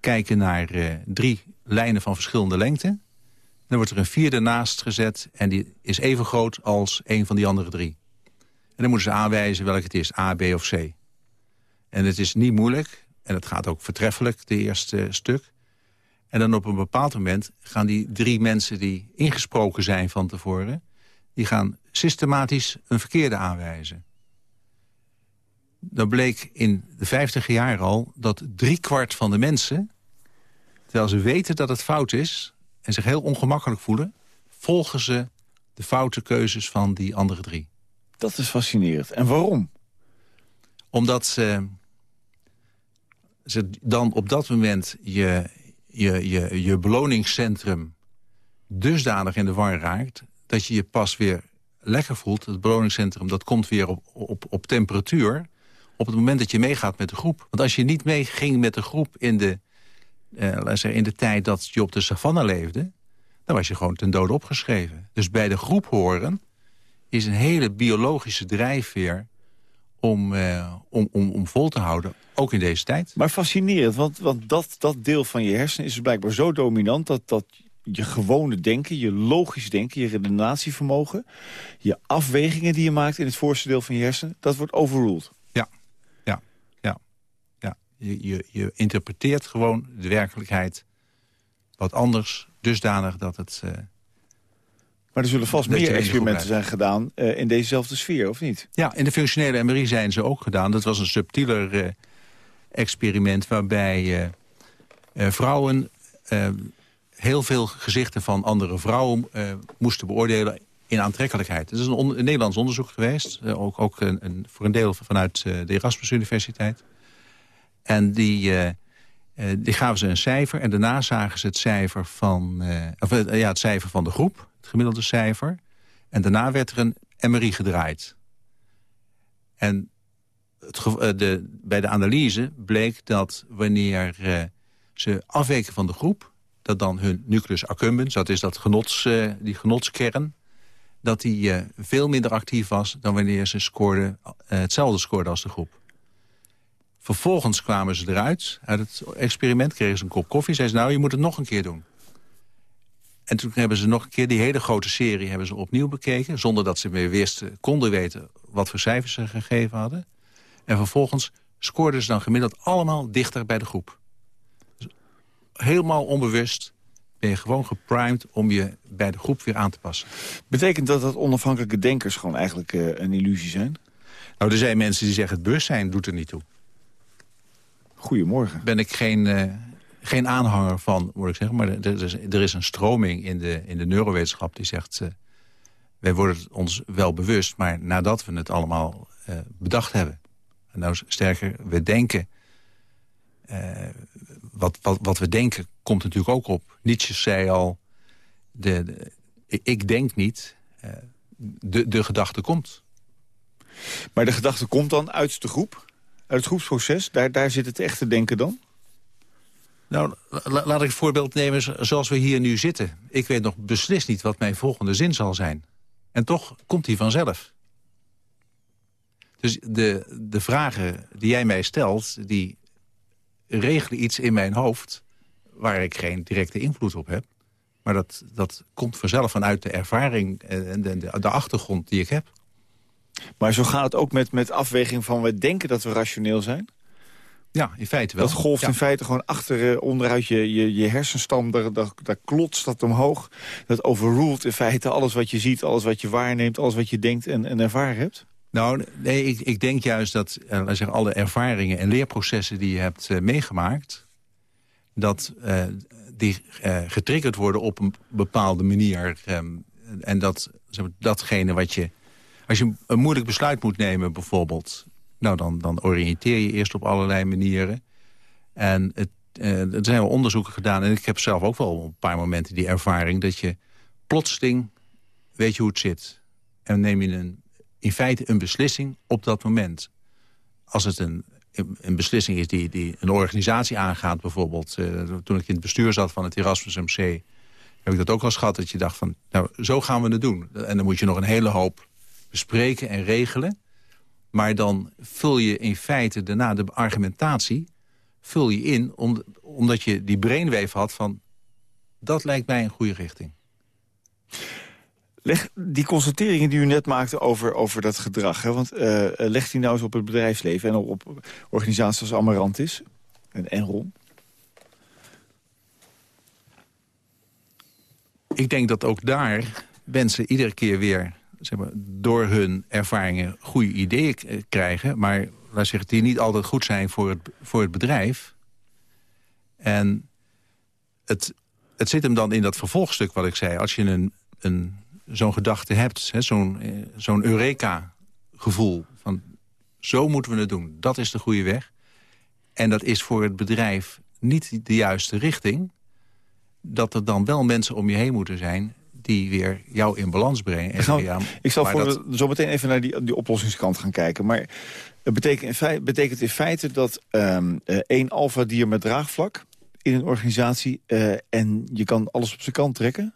kijken naar drie lijnen van verschillende lengte. Dan wordt er een vierde naast gezet en die is even groot als een van die andere drie. En dan moeten ze aanwijzen welke het is, A, B of C. En het is niet moeilijk en het gaat ook vertreffelijk, de eerste stuk. En dan op een bepaald moment gaan die drie mensen die ingesproken zijn van tevoren... die gaan systematisch een verkeerde aanwijzen. Dan bleek in de vijftig jaar al dat driekwart van de mensen... terwijl ze weten dat het fout is en zich heel ongemakkelijk voelen... volgen ze de foute keuzes van die andere drie. Dat is fascinerend. En waarom? Omdat ze, ze dan op dat moment je je, je, je beloningscentrum dusdanig in de war raakt... dat je je pas weer lekker voelt. Het beloningscentrum dat komt weer op, op, op temperatuur... op het moment dat je meegaat met de groep. Want als je niet meeging met de groep in de, uh, in de tijd dat je op de savanne leefde... dan was je gewoon ten dode opgeschreven. Dus bij de groep horen is een hele biologische drijfveer om, uh, om, om, om vol te houden, ook in deze tijd. Maar fascinerend, want, want dat, dat deel van je hersenen is dus blijkbaar zo dominant... dat, dat je gewone denken, je logisch denken, je redenatievermogen... je afwegingen die je maakt in het voorste deel van je hersenen... dat wordt overruled. Ja, ja, ja. ja. Je, je, je interpreteert gewoon de werkelijkheid wat anders, dusdanig dat het... Uh, maar er zullen vast meer experimenten zijn gedaan uh, in dezezelfde sfeer, of niet? Ja, in de functionele MRI zijn ze ook gedaan. Dat was een subtieler uh, experiment waarbij vrouwen heel veel gezichten van andere vrouwen moesten beoordelen in aantrekkelijkheid. Het is een, een Nederlands onderzoek geweest, ook, ook een, een, voor een deel vanuit de Erasmus Universiteit. En die, uh, die gaven ze een cijfer. En daarna zagen ze het cijfer van, uh, of, ja, het cijfer van de groep. Het gemiddelde cijfer. En daarna werd er een MRI gedraaid. En het, de, bij de analyse bleek dat wanneer ze afweken van de groep... dat dan hun nucleus accumbens, dat is dat genots, die genotskern... dat die veel minder actief was dan wanneer ze hetzelfde scoorden als de groep. Vervolgens kwamen ze eruit uit het experiment, kregen ze een kop koffie. Zeiden ze, nou, je moet het nog een keer doen. En toen hebben ze nog een keer die hele grote serie hebben ze opnieuw bekeken... zonder dat ze meer wisten, konden weten wat voor cijfers ze gegeven hadden. En vervolgens scoorden ze dan gemiddeld allemaal dichter bij de groep. Dus helemaal onbewust ben je gewoon geprimed om je bij de groep weer aan te passen. Betekent dat dat onafhankelijke denkers gewoon eigenlijk uh, een illusie zijn? Nou, er zijn mensen die zeggen het bewustzijn doet er niet toe. Goedemorgen. Ben ik geen, uh, geen aanhanger van, moet ik zeggen. Maar er, is, er is een stroming in de, in de neurowetenschap die zegt... Uh, wij worden ons wel bewust, maar nadat we het allemaal uh, bedacht hebben. En nou sterker, we denken... wat, wat, wat we denken komt natuurlijk ook op. Nietzsche zei al, de, de ik denk niet, de, de gedachte komt. Maar de gedachte komt dan uit de groep? Uit het groepsproces, daar, daar zit het echte denken dan? Nou, laat ik een voorbeeld nemen zoals we hier nu zitten. Ik weet nog beslist niet wat mijn volgende zin zal zijn. En toch komt die vanzelf. Dus de, de vragen die jij mij stelt, die regelen iets in mijn hoofd... waar ik geen directe invloed op heb. Maar dat, dat komt vanzelf vanuit de ervaring en de, de, de achtergrond die ik heb. Maar zo gaat het ook met, met afweging van we denken dat we rationeel zijn? Ja, in feite wel. Dat golft in feite gewoon achter uh, onderuit je, je, je hersenstam. Daar, daar, daar, klotst dat omhoog. Dat overruled in feite alles wat je ziet, alles wat je waarneemt... alles wat je denkt en, en ervaren hebt. Nou, nee, ik, ik denk juist dat uh, zeggen, alle ervaringen en leerprocessen die je hebt uh, meegemaakt... dat die getriggerd worden op een bepaalde manier. Um, en dat zeg maar, datgene wat je als je een moeilijk besluit moet nemen bijvoorbeeld... nou, dan, dan oriënteer je eerst op allerlei manieren. En het, uh, er zijn wel onderzoeken gedaan... en ik heb zelf ook wel op een paar momenten die ervaring... dat je plotseling weet je hoe het zit. En neem je een, in feite een beslissing op dat moment. Als het een, een beslissing is die, die een organisatie aangaat bijvoorbeeld... Uh, toen ik in het bestuur zat van het Erasmus MC... heb ik dat ook al gehad, dat je dacht van... nou, zo gaan we het doen. En dan moet je nog een hele hoop bespreken en regelen. Maar dan vul je in feite daarna de argumentatie... vul je in omdat je die brainwave had van... dat lijkt mij een goede richting. Leg die constateringen die u net maakte over, over dat gedrag... Hè, want uh, legt die nou eens op het bedrijfsleven... en op, op organisaties als Amarantis en Enron? Ik denk dat ook daar mensen iedere keer weer zeg maar, door hun ervaringen goede ideeën krijgen. Maar laat zeggen, die niet altijd goed zijn voor het, voor het bedrijf. En het, het zit hem dan in dat vervolgstuk wat ik zei. Als je een, een, zo'n gedachte hebt, zo'n eh, zo'n Eureka-gevoel... van zo moeten we het doen, dat is de goede weg. En dat is voor het bedrijf niet de juiste richting... dat er dan wel mensen om je heen moeten zijn die weer jou in balans brengen. En ja, ik zal voor dat... zo meteen even naar die, die oplossingskant gaan kijken. Maar het betekent in feite, betekent in feite dat um, één alfa-dier met draagvlak in een organisatie... Uh, en je kan alles op zijn kant trekken?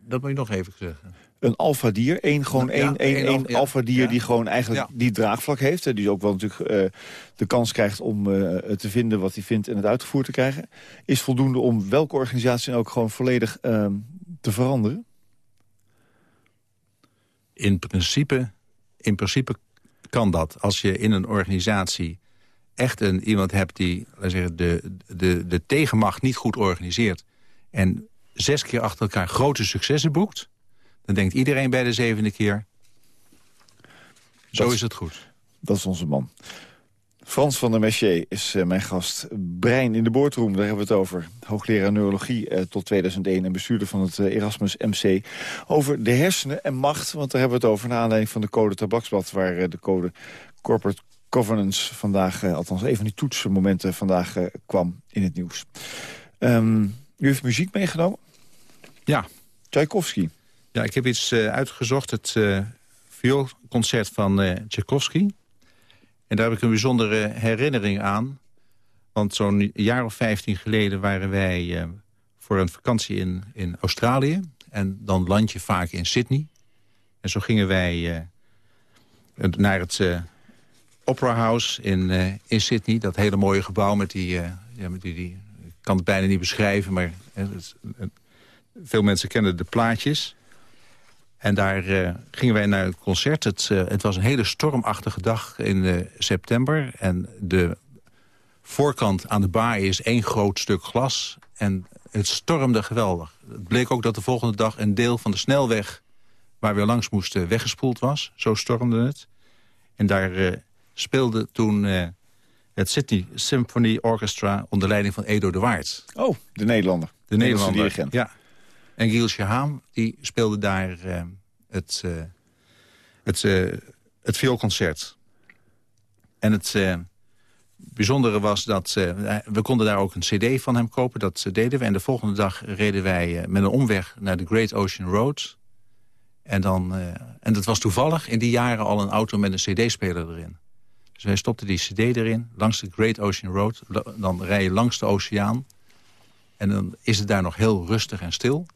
Dat moet je nog even zeggen een alfa-dier. één gewoon één, ja, één, één alfa-dier die gewoon eigenlijk die draagvlak heeft. Die ook wel natuurlijk uh, de kans krijgt om uh, te vinden wat hij vindt en het uitgevoerd te krijgen. Is voldoende om welke organisatie ook gewoon volledig uh, te veranderen? In principe, in principe kan dat. Als je in een organisatie echt een, iemand hebt die laat zeggen, de, de, de tegenmacht niet goed organiseert... en zes keer achter elkaar grote successen boekt... dan denkt iedereen bij de zevende keer... zo is het goed. Dat is onze man. Frans van der Messier is uh, mijn gast. Brein in de boordroom, daar hebben we het over. Hoogleraar neurologie uh, tot 2001 en bestuurder van het uh, Erasmus MC. Over de hersenen en macht, want daar hebben we het over... naar aanleiding van de code tabaksblad... waar de code corporate governance vandaag... althans even die toetsenmomenten vandaag kwam in het nieuws. Um, u heeft muziek meegenomen? Ja. Tchaikovsky. Ja, ik heb iets uitgezocht. Het vioolconcert van Tchaikovsky... En daar heb ik een bijzondere herinnering aan. Want zo'n jaar of vijftien geleden waren wij uh, voor een vakantie in, in Australië. En dan land je vaak in Sydney. En zo gingen wij uh, naar het uh, Opera House in, in Sydney. Dat hele mooie gebouw met die... ja, met die, die ik kan het bijna niet beschrijven, maar veel mensen kennen de plaatjes. En daar uh, gingen wij naar het concert. Het, uh, het, was een hele stormachtige dag in uh, september. En de voorkant aan de baai is één groot stuk glas. En het stormde geweldig. Het bleek ook dat de volgende dag een deel van de snelweg... waar we langs moesten weggespoeld was. Zo stormde het. En daar speelde toen het Sydney Symphony Orchestra... onder leiding van Edo de Waard. Oh, de Nederlander. De Nederlander, dirigent. Ja. En Giel Shahaam die speelde daar uh, het, uh, het, uh, het vioolconcert. En het bijzondere was dat... we konden daar ook een cd van hem kopen, dat deden we. En de volgende dag reden wij met een omweg naar de Great Ocean Road. En, dan, en dat was toevallig in die jaren al een auto met een cd-speler erin. Dus wij stopten die cd erin, langs de Great Ocean Road. Dan rij je langs de oceaan. En dan is het daar nog heel rustig en stil.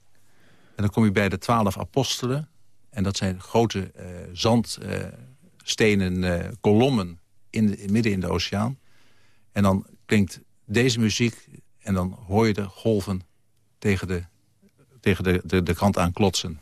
En dan kom je bij de twaalf apostelen. En dat zijn grote uh, zandstenen uh, kolommen in de, midden in de oceaan. En dan klinkt deze muziek en dan hoor je de golven tegen de, tegen de, de, de kant aan klotsen.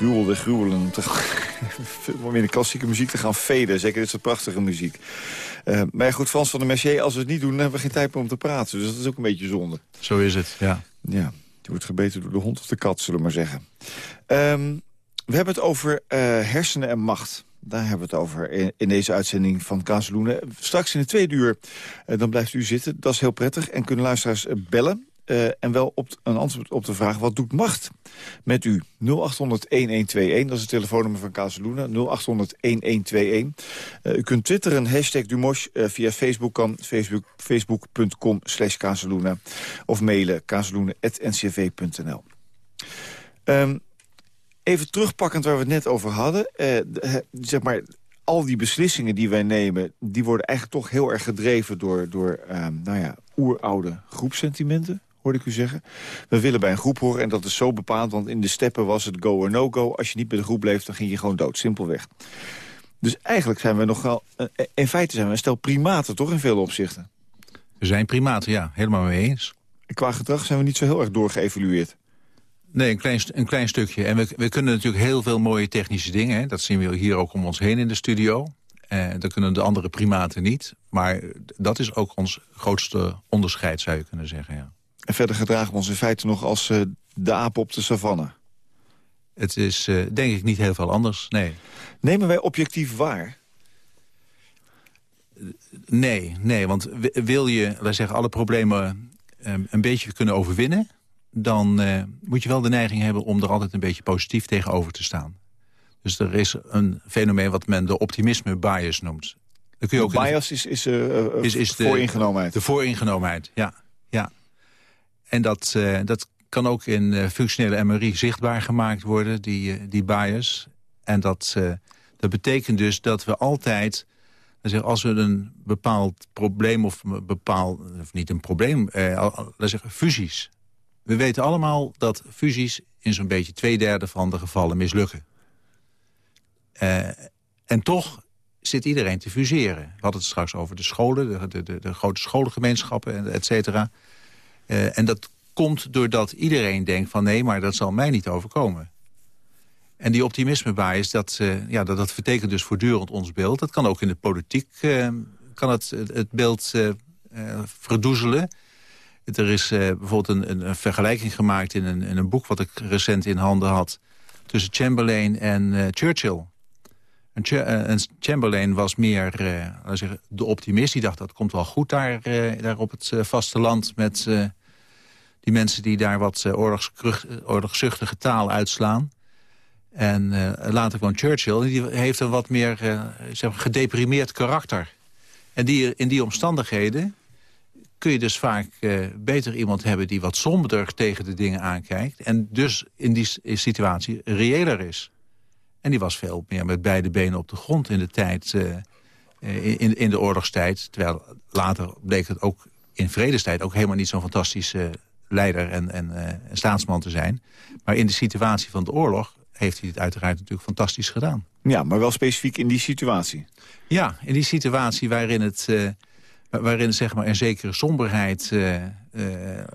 Gruwelde gruwelen. <laughs> Om te, in de klassieke muziek te gaan veden. Zeker dit soort prachtige muziek. Uh, maar goed, Frans van der Mercier, als we het niet doen... dan hebben we geen tijd meer om te praten. Dus dat is ook een beetje zonde. Zo is het, ja. Ja, die wordt gebeten door de hond of de kat, zullen we maar zeggen. Um, we hebben het over uh, hersenen en macht. Daar hebben we het over in, in deze uitzending van Kazeloenen. Straks in de tweede uur, uh, dan blijft u zitten. Dat is heel prettig. En kunnen luisteraars bellen uh, en wel op een antwoord op de vraag, wat doet macht met u? 0800-1121, dat is het telefoonnummer van Kazeloenen. 0800-1121. Uh, u kunt twitteren, hashtag Dumosh, uh, via Facebook kan, facebook, facebook.com slash Kazeloenen. Of mailen, kazeloenen.ncv.nl. Um, even terugpakkend waar we het net over hadden. Zeg maar, al die beslissingen die wij nemen... die worden eigenlijk toch heel erg gedreven door, door um, nou ja, oeroude groepsentimenten hoorde ik u zeggen. We willen bij een groep horen en dat is zo bepaald... want in de steppen was het go or no go. Als je niet bij de groep bleef, dan ging je gewoon dood. Simpelweg. Dus eigenlijk zijn we nogal... Uh, in feite zijn we een stel primaten, toch, in veel opzichten? We zijn primaten, ja. Helemaal mee eens. Qua gedrag zijn we niet zo heel erg doorgeëvalueerd. Nee, een klein, een klein stukje. En we, we kunnen natuurlijk heel veel mooie technische dingen. Hè. Dat zien we hier ook om ons heen in de studio. Eh, dat kunnen de andere primaten niet. Maar dat is ook ons grootste onderscheid, zou je kunnen zeggen, ja. En verder gedragen we ons in feite nog als uh, de aap op de savanne. Het is uh, denk ik niet heel veel anders, nee. Nemen wij objectief waar? Nee, nee, want wil je, laat zeggen, alle problemen um, een beetje kunnen overwinnen... dan uh, moet je wel de neiging hebben om er altijd een beetje positief tegenover te staan. Dus er is een fenomeen wat men de optimisme bias noemt. kun je ook bias de, is, is, uh, is, is de vooringenomenheid. De vooringenomenheid, ja. En dat, uh, dat kan ook in uh, functionele MRI zichtbaar gemaakt worden, die, uh, die bias. En dat, dat betekent dus dat we altijd, als we een bepaald probleem of een bepaald, of niet een probleem, laten zeggen fusies. We weten allemaal dat fusies in zo'n beetje twee derde van de gevallen mislukken. en toch zit iedereen te fuseren. We hadden het straks over de scholen, de, de, de grote scholengemeenschappen, et cetera. Uh, en dat komt doordat iedereen denkt van nee, maar dat zal mij niet overkomen. En die optimisme bias, dat, uh, ja, dat, dat vertekent dus voortdurend ons beeld. Dat kan ook in de politiek uh, kan het, het beeld verdoezelen. Er is bijvoorbeeld een, een, vergelijking gemaakt in een, in een boek... wat ik recent in handen had tussen Chamberlain en Churchill. En, Ch en, Chamberlain was meer zeggen, de optimist. Die dacht dat komt wel goed daar, daar op het vasteland... met die mensen die daar wat uh, oorlogszuchtige taal uitslaan. En uh, later kwam Churchill, die heeft een wat meer zeg maar gedeprimeerd karakter. En die, in die omstandigheden kun je dus vaak beter iemand hebben... die wat somberder tegen de dingen aankijkt... en dus in die situatie reëler is. En die was veel meer met beide benen op de grond in de tijd... in, in de oorlogstijd. Terwijl later bleek het ook in vredestijd ook helemaal niet zo'n fantastische leider en, en, uh, staatsman te zijn. Maar in de situatie van de oorlog heeft hij het uiteraard natuurlijk fantastisch gedaan. Ja, maar wel specifiek in die situatie. Ja, in die situatie waarin, het, uh, waarin zeg maar, een zekere somberheid uh,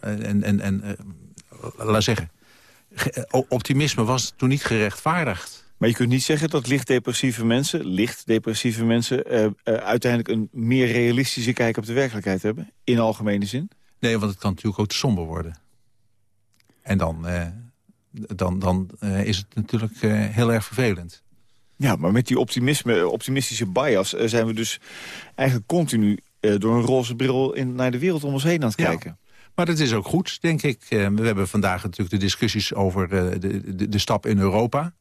en, en, en laat zeggen, optimisme was toen niet gerechtvaardigd. Maar je kunt niet zeggen dat licht depressieve mensen, licht depressieve mensen, uiteindelijk een meer realistische kijk op de werkelijkheid hebben, in algemene zin? Nee, want het kan natuurlijk ook te somber worden. En dan, uh, dan, dan uh, is het natuurlijk uh, heel erg vervelend. Ja, maar met die optimisme, optimistische bias zijn we dus eigenlijk continu door een roze bril in, naar de wereld om ons heen aan het kijken. Maar dat is ook goed, denk ik. we hebben vandaag natuurlijk de discussies over de, de, de stap in Europa.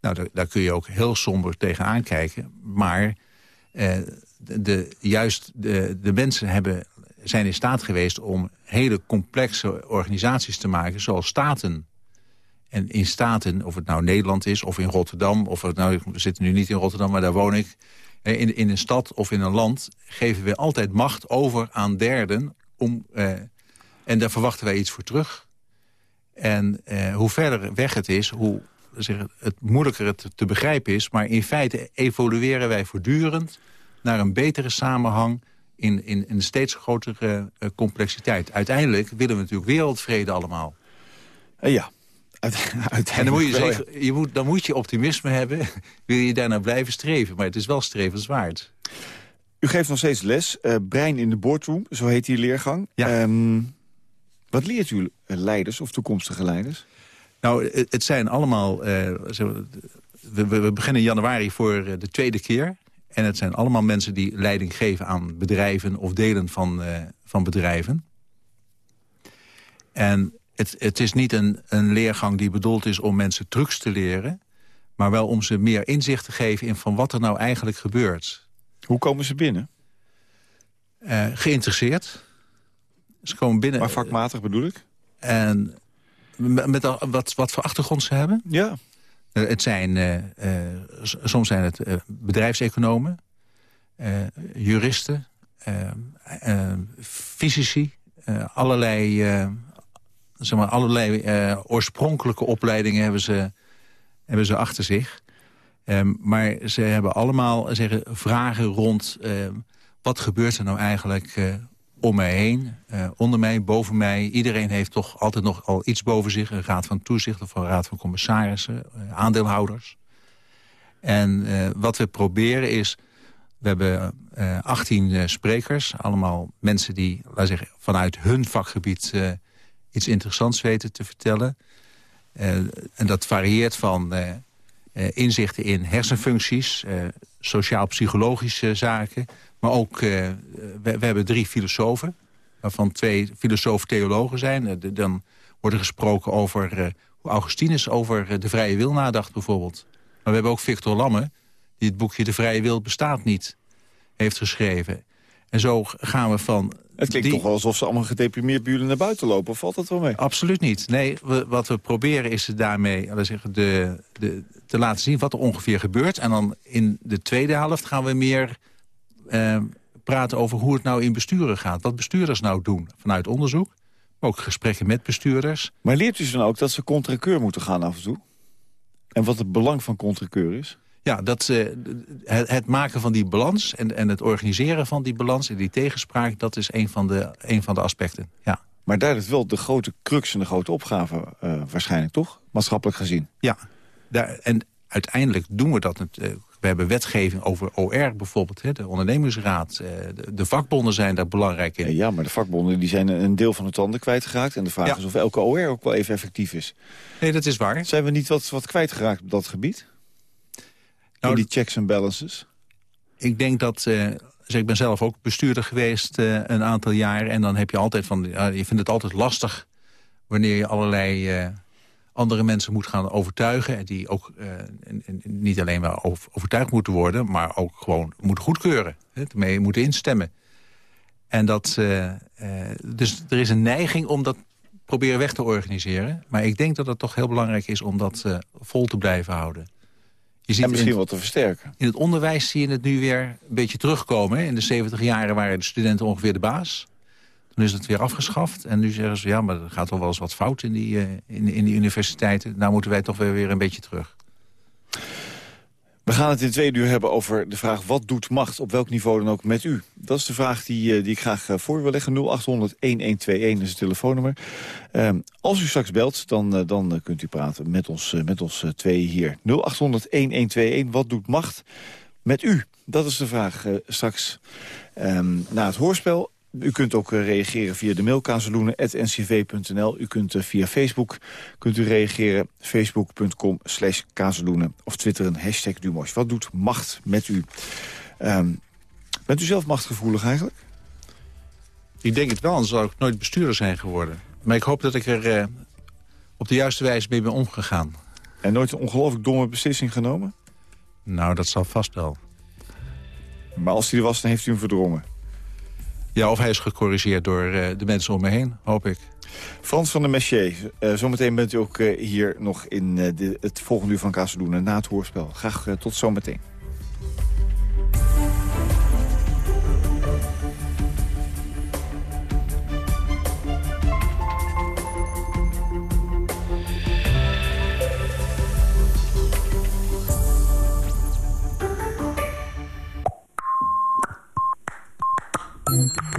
Nou, daar, daar, kun je ook heel somber tegenaan kijken. Maar de, juist de, de mensen hebben zijn in staat geweest om hele complexe organisaties te maken, zoals staten. En in staten, of het nou Nederland is, of in Rotterdam... of het nou, we zitten nu niet in Rotterdam, maar daar woon ik... in, in een stad of in een land geven we altijd macht over aan derden... Om, eh, en daar verwachten wij iets voor terug. En eh, hoe verder weg het is, hoe zeg, het moeilijker het te begrijpen is... maar in feite evolueren wij voortdurend naar een betere samenhang in, in, in steeds grotere uh, complexiteit. Uiteindelijk willen we natuurlijk wereldvrede allemaal. Uh, ja, <laughs> en dan moet, je zeker, je moet, dan moet je optimisme hebben. <laughs> Wil je daarna blijven streven. Maar het is wel strevenswaard. U geeft nog steeds les. Uh, Brein in de boardroom, zo heet die leergang. Ja. Um, wat leert u leiders of toekomstige leiders? Nou, het zijn allemaal... Uh, we, we, beginnen in januari voor de tweede keer. En het zijn allemaal mensen die leiding geven aan bedrijven... of delen van, uh, van bedrijven. En het, het is niet een, een leergang die bedoeld is om mensen trucs te leren... maar wel om ze meer inzicht te geven in van wat er nou eigenlijk gebeurt. Hoe komen ze binnen? Uh, geïnteresseerd. Ze komen binnen... Maar vakmatig bedoel ik? En met, wat, wat voor achtergrond ze hebben? Ja. Uh, het zijn, uh, soms zijn het bedrijfseconomen, juristen, fysici, allerlei zeg maar, allerlei oorspronkelijke opleidingen hebben ze, hebben ze achter zich. Um, maar ze hebben allemaal zeggen, vragen rond... Wat gebeurt er nou eigenlijk uh, om mij heen, onder mij, boven mij. Iedereen heeft toch altijd nog al iets boven zich. Een raad van toezicht of een raad van commissarissen, aandeelhouders. En wat we proberen is... We hebben 18 sprekers, allemaal mensen die laat zeggen, vanuit hun vakgebied iets interessants weten te vertellen. En dat varieert van inzichten in hersenfuncties, sociaal-psychologische zaken. Maar ook, we, we, hebben drie filosofen, waarvan twee filosofen-theologen zijn. dan wordt er gesproken over hoe Augustinus over de vrije wil nadacht bijvoorbeeld. Maar we hebben ook Victor Lamme, die het boekje De vrije wil bestaat niet heeft geschreven. En zo gaan we van het klinkt toch wel alsof ze allemaal gedeprimeerd bij jullie naar buiten lopen. Of valt dat wel mee? Absoluut niet. Nee, we, wat we proberen is daarmee zeggen, de, de, te laten zien wat er ongeveer gebeurt. En dan in de tweede helft gaan we meer eh, praten over hoe het nou in besturen gaat. Wat bestuurders nou doen vanuit onderzoek. Maar ook gesprekken met bestuurders. Maar leert u ze dan ook dat ze contrakeur moeten gaan af en toe? En wat het belang van contrakeur is? Ja, dat, uh, het, het, maken van die balans en, en het organiseren van die balans en die tegenspraak... dat is een van de, een van de aspecten, ja. Maar daar is wel de grote crux en de grote opgave uh, waarschijnlijk, toch? Maatschappelijk gezien. Ja, daar, en uiteindelijk doen we dat. We hebben wetgeving over OR bijvoorbeeld, hè, de ondernemingsraad. De, de, vakbonden zijn daar belangrijk in. Ja, maar de vakbonden die zijn een deel van de tanden kwijtgeraakt. En de vraag ja. is of elke OR ook wel even effectief is. Nee, dat is waar. Zijn we niet wat, wat kwijtgeraakt op dat gebied? Nou, die checks en balances? Ik denk dat... Uh, dus ik ben zelf ook bestuurder geweest uh, een aantal jaar. En dan heb je altijd van... Uh, je vindt het altijd lastig wanneer je allerlei andere mensen moet gaan overtuigen. En die ook en niet alleen maar over, overtuigd moeten worden... maar ook gewoon moeten goedkeuren. Ermee moeten instemmen. En dat... dus er is een neiging om dat proberen weg te organiseren. Maar ik denk dat het toch heel belangrijk is om dat vol te blijven houden. Je ziet en misschien wat te versterken. In het onderwijs zie je het nu weer een beetje terugkomen. In de 70 jaren waren de studenten ongeveer de baas. Toen is het weer afgeschaft. En nu zeggen ze, ja, maar er gaat toch wel eens wat fout in die, uh, in, in die universiteiten. Nou moeten wij toch weer, weer een beetje terug. We gaan het in twee uur hebben over de vraag... wat doet macht, op welk niveau dan ook, met u? Dat is de vraag die, die ik graag voor wil leggen. 0800-1121 is het telefoonnummer. Uh, als u straks belt, dan, dan kunt u praten met ons, met ons twee hier. 0800-1121, wat doet macht met u? Dat is de vraag straks um, na het hoorspel. U kunt ook uh, reageren via de mail kazeloenen.ncv.nl. U kunt uh, via Facebook kunt u reageren. Facebook.com slash kazeloenen. Of twitteren hashtag Dumos. Wat doet macht met u? Um, bent u zelf machtgevoelig eigenlijk? Ik denk het wel, anders zou ik nooit bestuurder zijn geworden. Maar ik hoop dat ik er uh, op de juiste wijze mee ben omgegaan. En nooit een ongelooflijk domme beslissing genomen? Nou, dat zal vast wel. Maar als hij er was, dan heeft u hem verdrongen? Ja, of hij is gecorrigeerd door uh, de mensen om me heen, hoop ik. Frans van der Messier, uh, zometeen bent u ook uh, hier nog in de, het volgende uur van Kazeloenen na het hoorspel. Graag tot zometeen.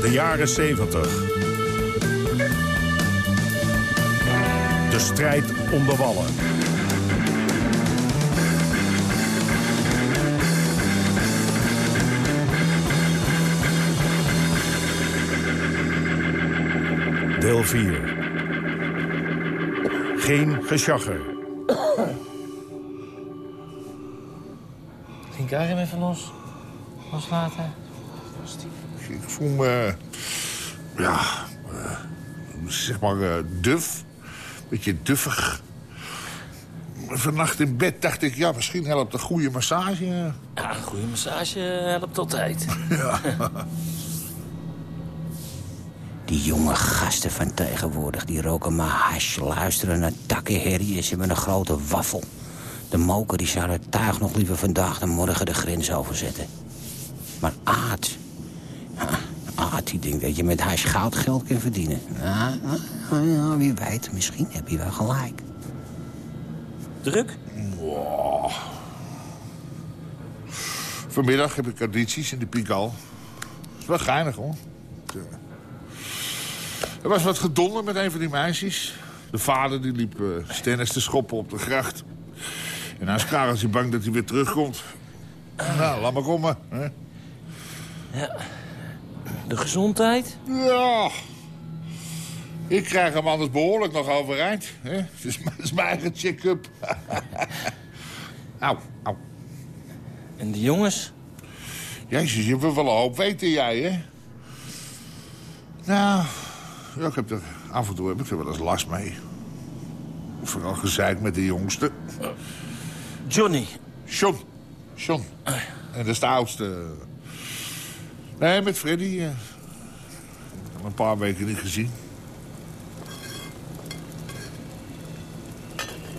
De jaren 70. De strijd om de wallen. Deel 4. Geen gesjagger. Geen Karim even los? Loslaten? Ik voel me... Ja, eh, zeg maar eh, duf. Beetje duffig. Vannacht in bed dacht ik, ja, misschien helpt een goede massage. Ja, een goede massage helpt altijd. <laughs> Ja. Die jonge gasten van tegenwoordig, die roken maar hash, luisteren naar takkenherrie en ze hebben een grote waffel. De moker die zou het tuig nog liever vandaag dan morgen de grens overzetten. Maar Aad, ja, Die denkt dat je met hash goud geld kan verdienen. Ja, ja, ja, wie weet, misschien heb je wel gelijk. Druk? Wow. Vanmiddag heb ik audities in de Pigal. is wel geinig, hoor. Er was wat gedonder met een van die meisjes. De vader die liep uh, stennis te schoppen op de gracht. En hij is Kareltje bang dat hij weer terugkomt. Nou, laat maar komen. Hè? Ja. De gezondheid? Ja. Ik krijg hem anders behoorlijk nog overeind. Hè? Het is, het is mijn eigen check-up. <laughs> au, au. En de jongens? Jezus, je wil wel een hoop weten, jij, hè? Nou, ja, ik heb er, af en toe heb ik er wel eens last mee. Vooral gezeik met de jongste. Johnny. John. John. En dat is de oudste. Nee, met Freddy. Uh, ik heb hem een paar weken niet gezien.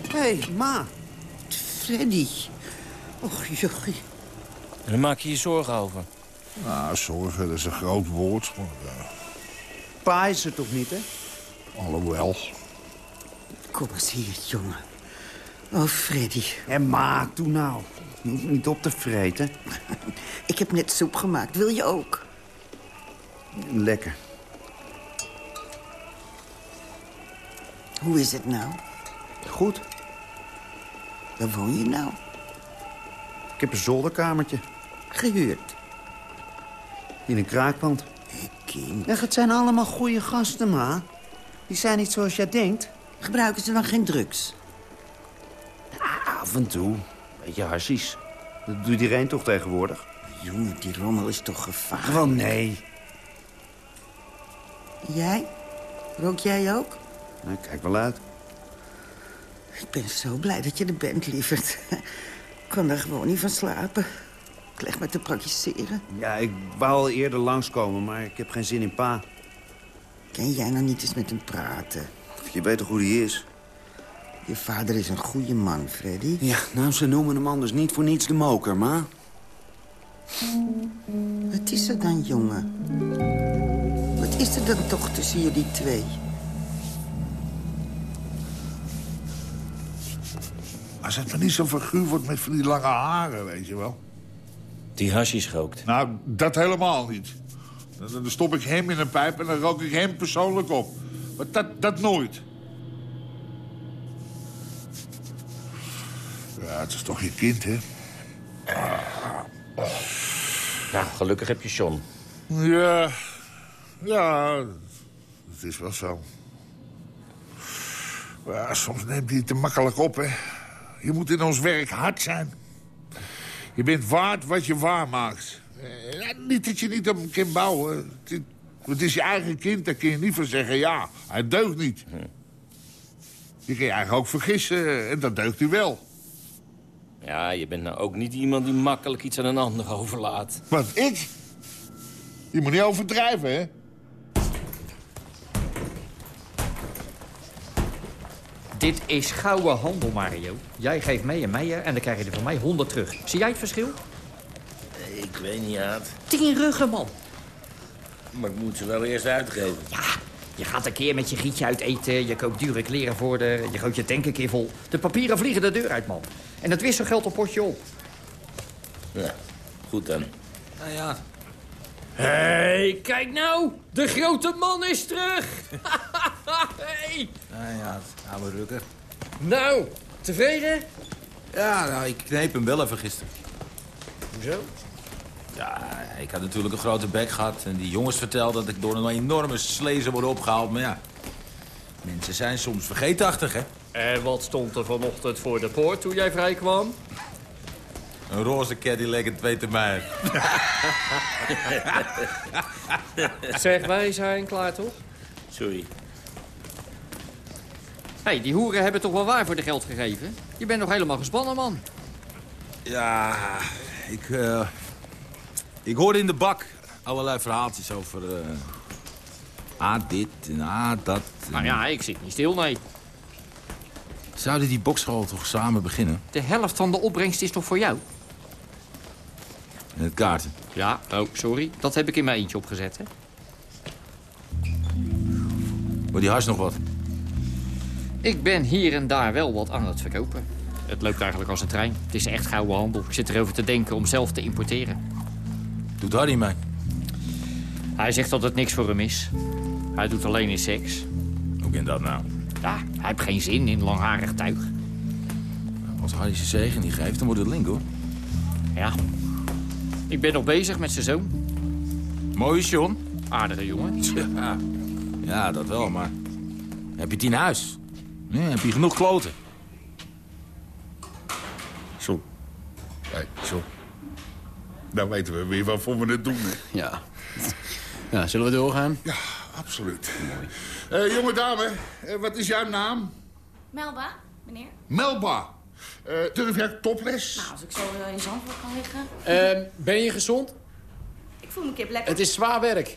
Hé, hey, ma. Freddy. Och, jochie. En daar maak je je zorgen over? Nou, zorgen, dat is een groot woord. Maar, uh... Pa is er toch niet, hè? Alhoewel. Kom eens hier, jongen. Oh, Freddy. En ma, doe nou. Je hoeft niet op te vreten. <laughs> Ik heb net soep gemaakt. Wil je ook? Lekker. Hoe is het nou? Goed. Waar woon je nou? Ik heb een zolderkamertje. Gehuurd? In een kraakpand. Kind. Ach, het zijn allemaal goede gasten, ma. Die zijn niet zoals jij denkt. Gebruiken ze dan geen drugs? Af en toe. Beetje harsies. Dat doet iedereen toch tegenwoordig? Jongen, die rommel is toch gevaarlijk? Wel, nee. Jij? Rook jij ook? Nou, kijk wel uit. Ik ben zo blij dat je er bent, lieverd. Ik kan er gewoon niet van slapen. Ik leg me te praktiseren. Ja, ik wou al eerder langskomen, maar ik heb geen zin in pa. Ken jij nou niet eens met hem praten? Je weet toch hoe die is? Je vader is een goede man, Freddy. Ja, nou, ze noemen hem anders niet voor niets de moker, ma. Wat is er dan, jongen? Wat is er dan toch tussen jullie twee? Als het maar niet zo figuur wordt met van die lange haren, weet je wel. Die hashies rookt. Nou, dat helemaal niet. Dan, dan stop ik hem in een pijp en dan rook ik hem persoonlijk op. Maar dat, dat nooit. Ja, het is toch je kind, hè? Nou, gelukkig heb je John. Ja, ja, het is wel zo. Ja, soms neemt hij het te makkelijk op, hè. Je moet in ons werk hard zijn. Je bent waard wat je waar maakt. Ja, niet dat je niet op hem kan bouwen. Het, het is je eigen kind, daar kun je niet van zeggen... ja, hij deugt niet. Je kan je eigenlijk ook vergissen en dat deugt hij wel. Ja, je bent nou ook niet iemand die makkelijk iets aan een ander overlaat. Wat, ik? Je moet niet overdrijven, hè? Dit is gouden handel, Mario. Jij geeft mee een meijer en dan krijg je er van mij 100 terug. Zie jij het verschil? Ik weet niet, Aad. Tien ruggen, man. Maar ik moet ze wel eerst uitgeven. Ja, je gaat een keer met je gietje uit eten, je koopt dure kleren voor de, je gooit je tank een keer vol. De papieren vliegen de deur uit, man. En dat wisselgeld op potje op. Ja, goed dan. Nou ja. Hé, hey, kijk nou! De grote man is terug! <laughs> hey. Ja, ja, oude rukker. Nou, tevreden? Ja, nou, ik kneep hem wel even gisteren. Hoezo? Ja, ik had natuurlijk een grote bek gehad. En die jongens vertelden dat ik door een enorme slee zou worden opgehaald. Maar ja, mensen zijn soms vergeetachtig, hè? En wat stond er vanochtend voor de poort toen jij vrij kwam? Een roze Cadillac en twee termijn. zeg, wij zijn klaar, toch? Sorry. Hé, hey, die hoeren hebben toch wel waar voor de geld gegeven? Je bent nog helemaal gespannen, man. Ja, ik... Uh, ik hoorde in de bak allerlei verhaaltjes over... Uh, ah, dit en ah, dat. Nou ja, ik zit niet stil, nee. Zouden die bokschool toch samen beginnen? De helft van de opbrengst is toch voor jou? En het kaarten? Ja, oh, sorry. Dat heb ik in mijn eentje opgezet, hè. Wordt die huis nog wat? Ik ben hier en daar wel wat aan het verkopen. Het loopt eigenlijk als een trein. Het is echt gouden handel. Ik zit erover te denken om zelf te importeren. Doet Harry mee? Hij zegt dat het niks voor hem is. Hij doet alleen in seks. Hoe kan dat nou? Ja, hij heeft geen zin in langharig tuig. Als Harry zijn zegen niet geeft, dan wordt het link, hoor. Ja. Ik ben nog bezig met zijn zoon. Mooie John. Aardige jongen. <laughs> Ja, ja dat wel, maar... Heb je tien huis? Ja, heb je genoeg kloten? Zo. Kijk, zo. Dan weten we weer waarvoor we het doen. Hè. Ja. ja. Zullen we doorgaan? Ja, absoluut. Uh, jonge dame, uh, wat is jouw naam? Melba, meneer. Melba. Uh, durf jij topless? Nou, als ik zo in Zandvoort kan liggen. Ehm, ben je gezond? Ik voel me kip lekker. Het is zwaar werk.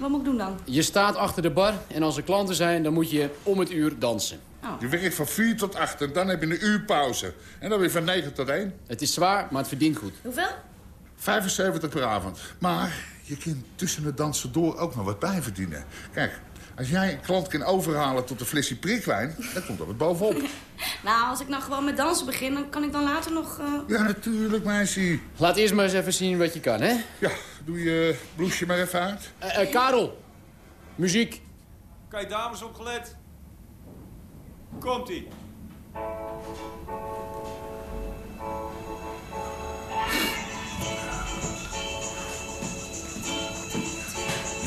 Wat moet ik doen dan? Je staat achter de bar en als er klanten zijn, dan moet je om het uur dansen. Oh. Je werkt van 4 tot 8 en dan heb je een uur pauze. En dan weer van 9 tot 1. Het is zwaar, maar het verdient goed. Hoeveel? 75 per avond. Maar je kunt tussen het dansen door ook nog wat bijverdienen. Kijk, als jij een klant kan overhalen tot een flesje prikwijn... dan komt dat wat bovenop. <laughs> nou, als ik nou gewoon met dansen begin... dan kan ik dan later nog... Uh... Ja, natuurlijk, meisje. Laat eerst maar eens even zien wat je kan, hè? Ja, doe je bloesje maar even uit. Uh, uh, Karel, muziek. Kijk, dames opgelet. Komt-ie.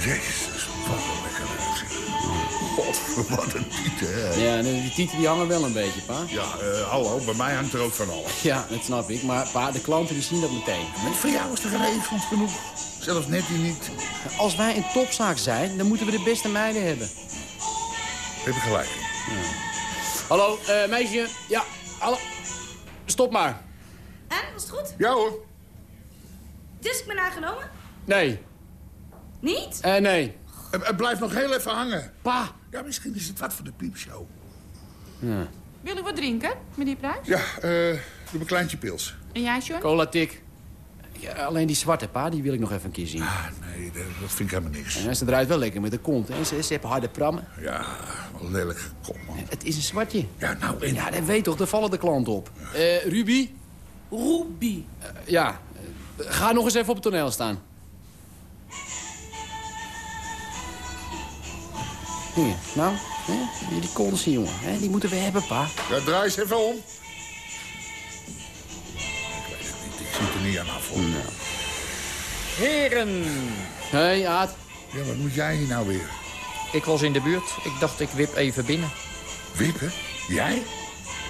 Jezus, wat een lekker God, wat een tieten, hè? Ja, die tieten die hangen wel een beetje, pa. Ja, uh, hallo, bij mij hangt er ook van alles. Ja, dat snap ik. Maar pa, de klanten die zien dat meteen. Maar voor jou is er geen avond genoeg. Zelfs net die niet. Als wij een topzaak zijn, dan moeten we de beste meiden hebben. Heb je gelijk. Ja. Hallo, uh, meisje. Ja, hallo. Stop maar. En, was het goed? Ja hoor. Dus ik ben aangenomen? Nee. Niet? Eh, nee. Het blijft nog heel even hangen. Pa. Ja, misschien is het wat voor de piepshow. Ja. Wil u wat drinken, meneer Pruis? Ja, eh, uh, doe een kleintje pils. En jij, John? Cola tik. Ja, alleen die zwarte pa, die wil ik nog even een keer zien. Ah, nee, dat vind ik helemaal niks. En ze draait wel lekker met de kont. En ze, ze hebben harde prammen. Ja, wel lelijk kom man. Het is een zwartje. Ja, nou en... Ja, dat weet toch, daar vallen de klanten op. Uh, Ruby? Ruby. Uh, ja, uh, ga nog eens even op het toneel staan. Hier, nou, hè? die konsen, jongen. Hè? Die moeten we hebben, pa. Ja, draai eens even om. Ik weet het niet, ik zie er niet aan af, hoor. Nou. Heren! Hé, hey, Aad. Ja, wat moet jij hier nou weer? Ik was in de buurt. Ik dacht, ik wip even binnen. Wippen? Jij?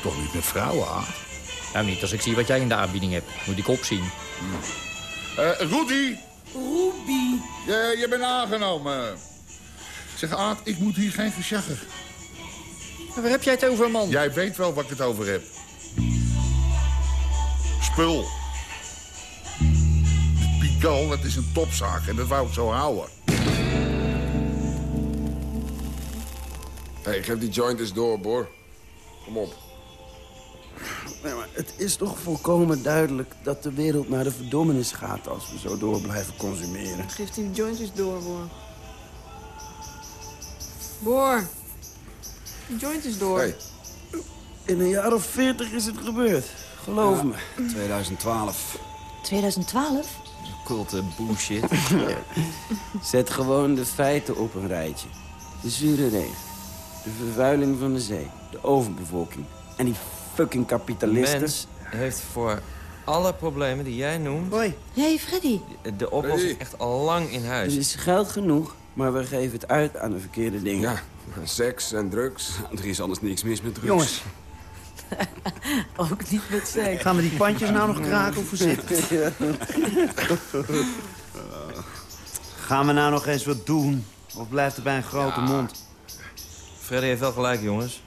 Toch niet met vrouwen, Aad? Nou, niet als ik zie wat jij in de aanbieding hebt. Moet ik opzien. Uh, Rudy! Ruby! Je, je bent aangenomen. Zeg, Aad, ik moet hier geen verzaggen. Waar heb jij het over, man? Jij weet wel waar ik het over heb. Spul. De Pigal, dat is een topzaak en dat wou ik zo houden. Hé, hey, geef die joint eens door, Bor. Kom op. Nee, maar het is toch volkomen duidelijk dat de wereld naar de verdommenis gaat... als we zo door blijven consumeren. Geef die jointjes door, Boor. Boor. Die jointjes door. Hey. In een jaar of veertig is het gebeurd. Geloof me. 2012. 2012? Culte bullshit. <laughs> Zet gewoon de feiten op een rijtje. De zure regen. De vervuiling van de zee. De overbevolking. En die fucking kapitalisten. Mens heeft voor alle problemen die jij noemt... Hoi. hey, Freddy. de oplossing echt al lang in huis. Er is geld genoeg, maar we geven het uit aan de verkeerde dingen. Ja, seks en drugs. Er is anders niks mis met drugs. Jongens. <laughs> Ook niet met seks. Gaan we die pandjes nou nog kraken of voorzichtig? <laughs> Gaan we nou nog eens wat doen? Of blijft het bij een grote mond? Freddy heeft wel gelijk, jongens.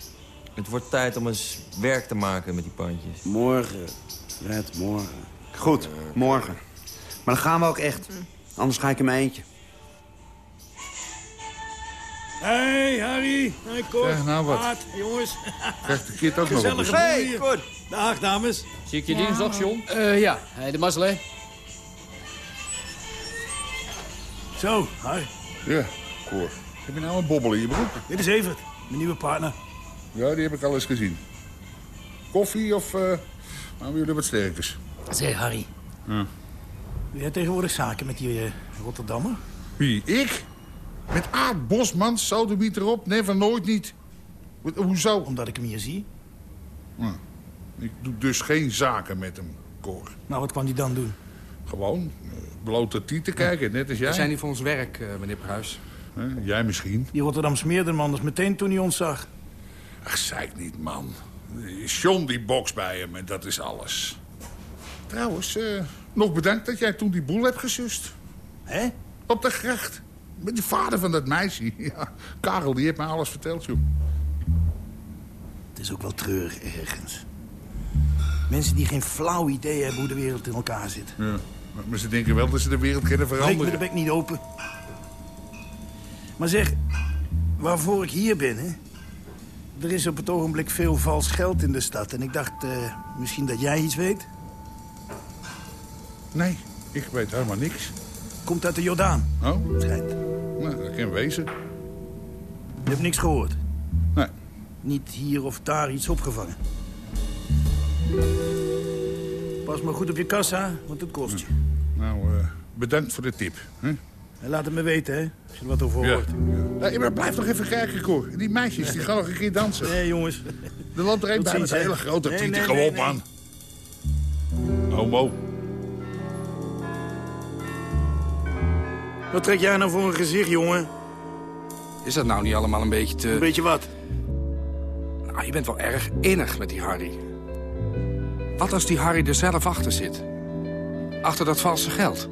Het wordt tijd om eens werk te maken met die pandjes. Morgen. Fred, morgen. Goed, morgen. Maar dan gaan we ook echt. Anders ga ik in mijn eentje. Hey, Harry. Hey, Cor. Zeg, nou wat. Jongens. Krijgt de kind ook nog Hey. Cor. Dag, dames. Zie ik je dinsdag, John? Eh, ja, hey, de mazzel, hè? Zo, hi. Ja, Cor. Heb je nou een bobbel in je broek? Dit is Evert, mijn nieuwe partner. Ja, die heb ik al eens gezien. Koffie of... eh nou, jullie wat sterkers? Zeg, Harry. Ja. Doe jij tegenwoordig zaken met die eh, Rotterdammer? Wie, ik? Met Aad Bosman, sodomiet erop? Nee, van nooit niet. Hoezo? Omdat ik hem hier zie. Nou, ik doe dus geen zaken met hem, Cor. Nou, wat kwam hij dan doen? Gewoon eh, blote tieten kijken, net als jij. We zijn hier voor ons werk, eh, meneer Pruis. Jij misschien. Die Rotterdam smeerde man dus meteen toen hij ons zag. Ach, zeik niet, man. John die boks bij hem en dat is alles. Trouwens, eh, nog bedankt dat jij toen die boel hebt gesust. Hè? Op de gracht. Met die vader van dat meisje. <laughs> Ja, Karel, die heeft mij alles verteld, joh. Het is ook wel treurig ergens. Mensen die geen flauw idee hebben hoe de wereld in elkaar zit. Ja. maar- ze denken wel dat ze de wereld kunnen Breek me de veranderen. bek niet open. Maar zeg, waarvoor ik hier ben, hè? Er is op het ogenblik veel vals geld in de stad. En ik dacht, eh, misschien dat jij iets weet? Nee, ik weet helemaal niks. Komt uit de Jordaan. Oh? Schijnt. Nou, dat kan wezen. Je hebt niks gehoord? Nee. Niet hier of daar iets opgevangen? Pas maar goed op je kassa, want het kost je. Nou, eh, bedankt voor de tip. Hè? En laat het me weten, hè, als je er wat over Ja. hoort. Nee, maar blijf nog even kijken, Cor. Die meisjes, die gaan nog een keer dansen. Nee, jongens. Er loopt er een bij met een hele grote Nee, tieten. nee, Kom nee, op, nee. man. Homo. Wat trek jij nou voor een gezicht, jongen? Is dat nou niet allemaal een beetje te... Een beetje wat? Nou, je bent wel erg innig met die Harry. Wat als die Harry er zelf achter zit? Achter dat valse geld?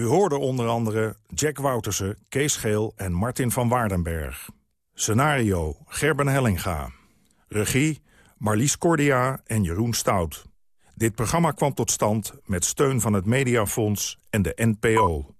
U hoorde onder andere Jack Woutersen, Kees Geel en Martin van Waardenberg. Scenario Gerben Hellinga. Regie Marlies Cordia en Jeroen Stout. Dit programma kwam tot stand met steun van het Mediafonds en de NPO.